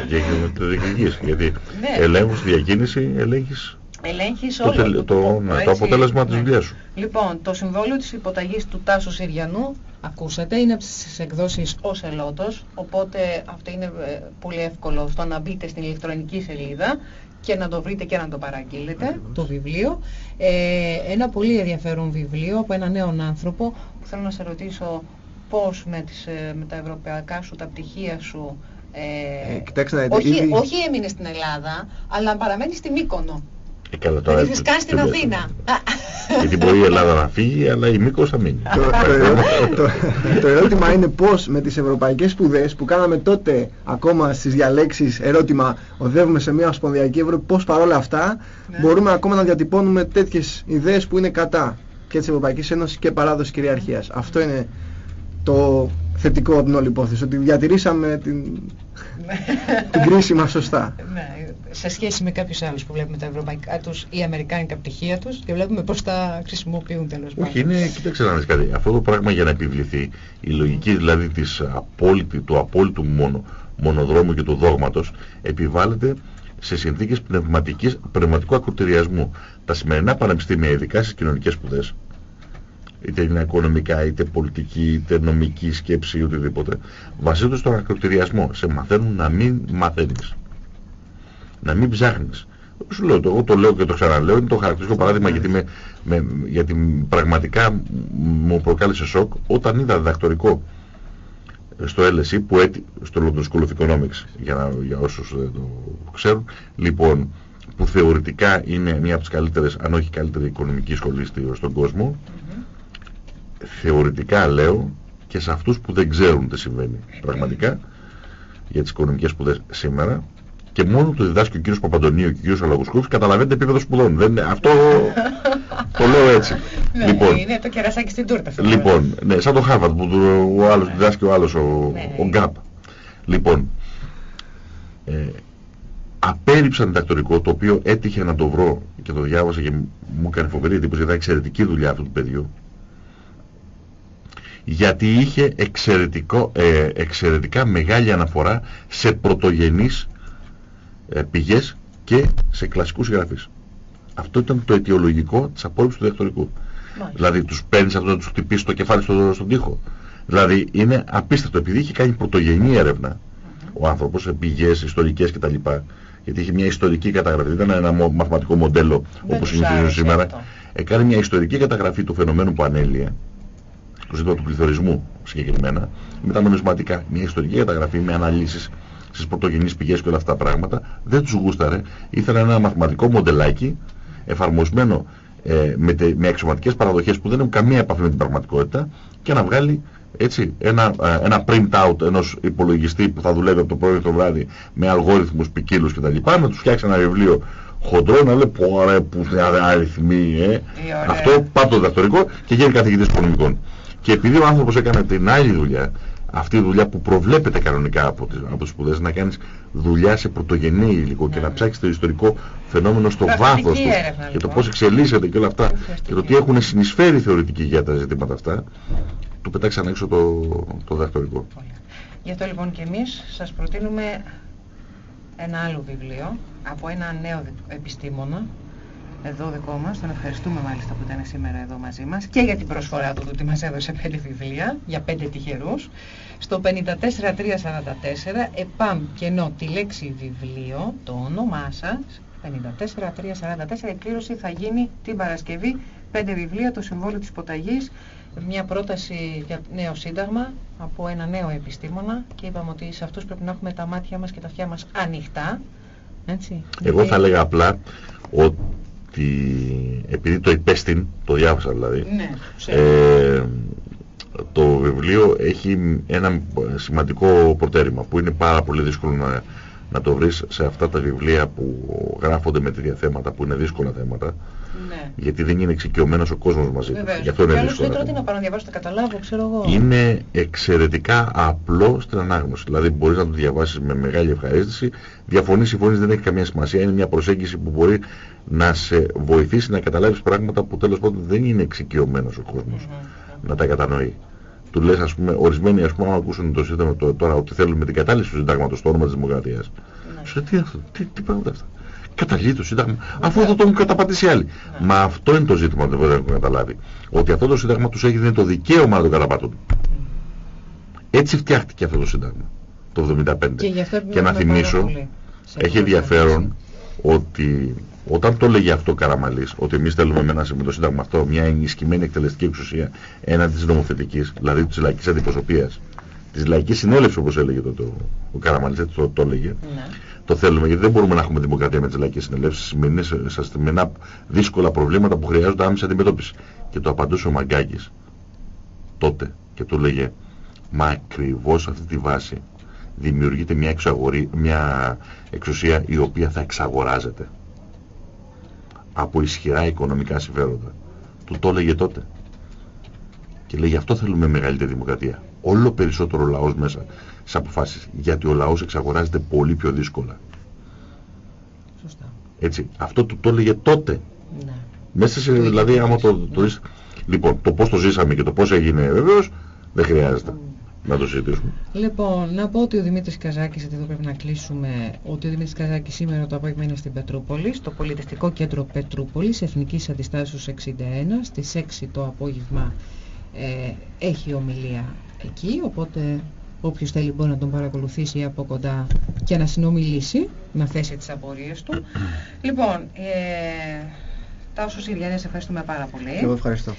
το διεκδικείς, γιατί ναι. ελέγχους διακίνηση, ελέγχεις Ελέγχεις το, όλο το, το, ναι, το αποτέλεσμα της ναι. δουλειάς σου. Λοιπόν, το συμβόλαιο της υποταγής του Τάσου Συριανού, ακούσατε, είναι από τις εκδόσεις ως ελότος, οπότε αυτό είναι ε, πολύ εύκολο στο να μπείτε στην ηλεκτρονική σελίδα και να το βρείτε και να το παραγγείλετε, το βιβλίο. Ε, ένα πολύ ενδιαφέρον βιβλίο από έναν νέο άνθρωπο που θέλω να σε ρωτήσω πώς με, τις, ε, με τα ευρωπαϊκά σου, τα πτυχία σου, ε, ε, κοιτάξτε, όχι, ήδη... όχι έμεινε στην Ελλάδα, αλλά παραμένεις στη Μύκονο. Ε, καλά, Δεν τώρα, ήρθες καν στην τι- τι- Αθήνα. Γιατί μπορεί η Ελλάδα να φύγει, αλλά η Μήκος θα μείνει. το, το, ερώ- το, το ερώτημα είναι πώς με τις ευρωπαϊκές σπουδές που κάναμε τότε ακόμα στις διαλέξεις ερώτημα οδεύουμε σε μια ομοσπονδιακή Ευρώπη πώς παρόλα αυτά Ναι. μπορούμε ακόμα να διατυπώνουμε τέτοιες ιδέες που είναι κατά και της Ευρωπαϊκής Ένωσης και παράδοση κυριαρχίας. Αυτό είναι το θετικό από την όλη υπόθεση, ότι διατηρήσαμε την, την κρίση μας σωστά. Ναι, σε σχέση με κάποιους άλλους που βλέπουμε τα ευρωπαϊκά τους ή αμερικάνικα πτυχία τους και βλέπουμε πώς τα χρησιμοποιούν τέλος πάντων. Όχι, είναι, κοίταξε να δεις κάτι. Αυτό το πράγμα για να επιβληθεί, η λογική δηλαδή της απόλυτη, του απόλυτου μόνο, μονοδρόμου και του δόγματος, επιβάλλεται σε συνθήκες πνευματικής, πνευματικού ακροτηριασμού. Τα σημερινά πανεπιστήμια, ειδικά στις κοινωνικές σπουδές, είτε είναι οικονομικά, είτε πολιτική, είτε νομική σκέψη, ή οτιδήποτε, βασίζονται στον ακροτηριασμό. Σε μαθαίνουν να μην μαθαίνεις. Να μην ψάχνεις. Σου λέω, το- εγώ το λέω και το ξαναλέω, είναι το χαρακτηριστικό παράδειγμα γιατί, με, με, γιατί πραγματικά μου προκάλεσε σοκ όταν είδα διδακτορικό στο LSE, που έτι, στο London School of Economics, για, να, για όσους δεν το ξέρουν, λοιπόν, που θεωρητικά είναι μία από τις καλύτερες, αν όχι καλύτερη οικονομική σχολή στη- στον κόσμο, θεωρητικά λέω και σε αυτούς που δεν ξέρουν τι συμβαίνει πραγματικά για τις οικονομικές σπουδές σήμερα και μόνο το διδάσκει ο κύριος Παπαντονίου και ο κύριος Αλαγουσκούφης καταλαβαίνετε επίπεδο σπουδών. Δεν, είναι- αυτό το λέω έτσι. Ναι, λοιπόν, είναι το κερασάκι στην τούρτα. αυτό. Λοιπόν, ναι, σαν το Harvard που το- ο άλλος διδάσκει ο άλλος, ο, Ναι. ο Γκάπ. Λοιπόν, ε, απέρριψαν διδακτορικό το οποίο έτυχε να το βρω και το διάβασα και μου έκανε φοβερή εντύπωση, ήταν εξαιρετική δουλειά αυτού του παιδιού. Γιατί είχε εξαιρετικό, ε, εξαιρετικά μεγάλη αναφορά σε πρωτογενείς ε, πηγές και σε κλασικούς συγγραφείς. Αυτό ήταν το αιτιολογικό της απόρριψης του διδακτορικού. Μάλιστα. Δηλαδή τους παίρνεις αυτό να τους χτυπήσεις το κεφάλι στο, στον τοίχο. Δηλαδή είναι απίστευτο επειδή είχε κάνει πρωτογενή έρευνα ο άνθρωπος σε πηγές ιστορικές κτλ. Γιατί είχε μια ιστορική καταγραφή, δεν ήταν ένα μο- μαθηματικό μοντέλο Δεν όπως τους συνηθίζουν άρεσε σήμερα. αυτό. Έκανε μια ιστορική καταγραφή του φαινομένου που ανέλυε, του ζήτημα του πληθωρισμού συγκεκριμένα, με τα νομισματικά. Μια ιστορική καταγραφή με αναλύσεις στις πρωτογενείς πηγές και όλα αυτά τα πράγματα. Δεν τους γούσταρε. Ήθελε ένα μαθηματικό μοντελάκι εφαρμοσμένο ε, με, τε, με αξιωματικές παραδοχές που δεν έχουν καμία επαφή με την πραγματικότητα και να βγάλει έτσι, ένα, ε, ένα print out ενός υπολογιστή που θα δουλεύει από το πρωί το βράδυ με αλγόριθμους ποικίλους κτλ. Να τους φτιάξει ένα βιβλίο χοντρό να λέει πω ρε που αριθμοί ε. ωραία. Αυτό πάρει το διδακτορικό και γίνει καθηγητής οικονομικών. Και επειδή ο άνθρωπος έκανε την άλλη δουλειά, αυτή η δουλειά που προβλέπεται κανονικά από τις, από τις σπουδές, να κάνεις δουλειά σε πρωτογενή υλικό και να ψάξεις το ιστορικό φαινόμενο στο Ουσιαστική βάθος του έρευνα, και το λοιπόν. πώς εξελίσσεται και όλα αυτά Ουσιαστική. και το τι έχουν συνεισφέρει θεωρητικοί για τα ζητήματα αυτά, του πετάξαν έξω το, το διδακτορικό. Πολύ. Γι' αυτό λοιπόν και εμείς σας προτείνουμε ένα άλλο βιβλίο από ένα νέο δι- επιστήμονα εδώ δικό μας, τον ευχαριστούμε μάλιστα που ήταν σήμερα εδώ μαζί μας και για την προσφορά του ότι μας έδωσε πέντε βιβλία για πέντε τυχερούς. Στο 54344 επαμ και ενώ τη λέξη βιβλίο το όνομά σας 54344 η κλήρωση θα γίνει την Παρασκευή. Πέντε βιβλία το συμβόλαιο της ποταγής μια πρόταση για νέο σύνταγμα από ένα νέο επιστήμονα και είπαμε ότι σε αυτούς πρέπει να έχουμε τα μάτια μας και τα αυτιά μας ανοιχτά. Έτσι. Εγώ Γιατί- θα έλεγα απλά ότι επειδή το υπέστην, το διάβασα δηλαδή, Ναι, ξέρω. ε, το βιβλίο έχει ένα σημαντικό προτέρημα που είναι πάρα πολύ δύσκολο να, να το βρεις σε αυτά τα βιβλία που γράφονται με τέτοια θέματα που είναι δύσκολα θέματα ναι. γιατί δεν είναι εξοικειωμένος ο κόσμος μαζί του. Βεβαίως. Γι' αυτό είναι Κι άλλος δύσκολο. δεν τρώει τι να πάω να διαβάσω, το καταλάβω, ξέρω εγώ. Είναι εξαιρετικά απλό στην ανάγνωση. Δηλαδή μπορείς να το διαβάσεις με μεγάλη ευχαρίστηση. Διαφωνείς, συμφωνείς, δεν έχει καμία σημασία. Είναι μια προσέγγιση που μπορεί να σε βοηθήσει να καταλάβεις πράγματα που τέλος πάντων δεν είναι εξοικειωμένος ο κόσμος Μμμ. να τα κατανοεί. Του λες, ας πούμε, ορισμένοι, ας πούμε, αν ακούσουν το σύνταγμα το- τώρα ότι θέλουν με την κατάλυση του συντάγματος στο όνομα της δημοκρατίας. Ναι. Σου λέει, τι είναι αυτό, τι, τι πράγματα αυτά; Καταλύει το σύνταγμα, αφού θα το έχουν καταπατήσει άλλοι. Ναι. Μα αυτό είναι το ζήτημα που δεν έχουν καταλάβει. Ότι αυτό το σύνταγμα τους έχει δίνει το δικαίωμα να το καταπατούν. Έτσι φτιάχτηκε αυτό το σύνταγμα το 1975. Και, γι' αυτό Και να επιμένουμε πάρα θυμίσω, πολύ σε έχει αυτό το ενδιαφέρον ότι όταν το έλεγε αυτό ο Καραμαλής, ότι εμείς θέλουμε με, ένα, με το σύνταγμα αυτό μια ενισχυμένη εκτελεστική εξουσία έναντι της νομοθετικής, δηλαδή της λαϊκής αντιπροσωπείας, της λαϊκής συνέλευσης όπως έλεγε το, το, ο Καραμαλής, έτσι το, το έλεγε, Ναι. το θέλουμε, γιατί δεν μπορούμε να έχουμε δημοκρατία με τις λαϊκές συνελεύσεις στα σημερινά δύσκολα προβλήματα που χρειάζονται άμεση αντιμετώπιση. Και το απαντούσε ο Μαγκάκης τότε και του λέγε Μα ακριβώς αυτή τη βάση δημιουργείται μια, εξαγορή, μια εξουσία η οποία θα εξαγοράζεται από ισχυρά οικονομικά συμφέροντα. Του το έλεγε τότε. Και λέει γι' αυτό θέλουμε μεγαλύτερη δημοκρατία. Όλο περισσότερο λαός μέσα σε αποφάσεις. Γιατί ο λαός εξαγοράζεται πολύ πιο δύσκολα. Σωστά. Έτσι. Αυτό του το έλεγε τότε. Ναι. Μέσα σε, δηλαδή, άμα το, το, Λοιπόν, το πώς το ζήσαμε και το πώς έγινε βεβαίως, δεν χρειάζεται να το συζητήσουμε. Λοιπόν, να πω ότι ο Δημήτρης Καζάκης, γιατί εδώ πρέπει να κλείσουμε, ότι ο Δημήτρης Καζάκης σήμερα το απόγευμα είναι στην Πετρούπολη, στο Πολιτιστικό Κέντρο Πετρούπολης, Εθνικής Αντιστάσεως 61, στις 6 το απόγευμα ε, έχει ομιλία εκεί, οπότε όποιος θέλει μπορεί να τον παρακολουθήσει από κοντά και να συνομιλήσει, να θέσει τις απορίες του. λοιπόν, ε, Τάσο Συριανέ, σε ευχαριστούμε πάρα πολύ. Εγώ ευχαριστώ.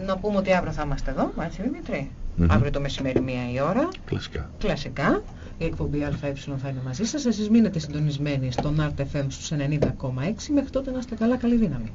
Ε, να πούμε ότι αύριο θα είμαστε εδώ, έτσι Δημήτρη; Μμμ. Αύριο το μεσημέρι μία η ώρα. Κλασικά. Κλασικά. Η εκπομπή ΑΕ θα είναι μαζί σας. Εσείς μείνετε συντονισμένοι στον RTFM στους 90,6. Μέχρι τότε να είστε καλά, καλή δύναμη.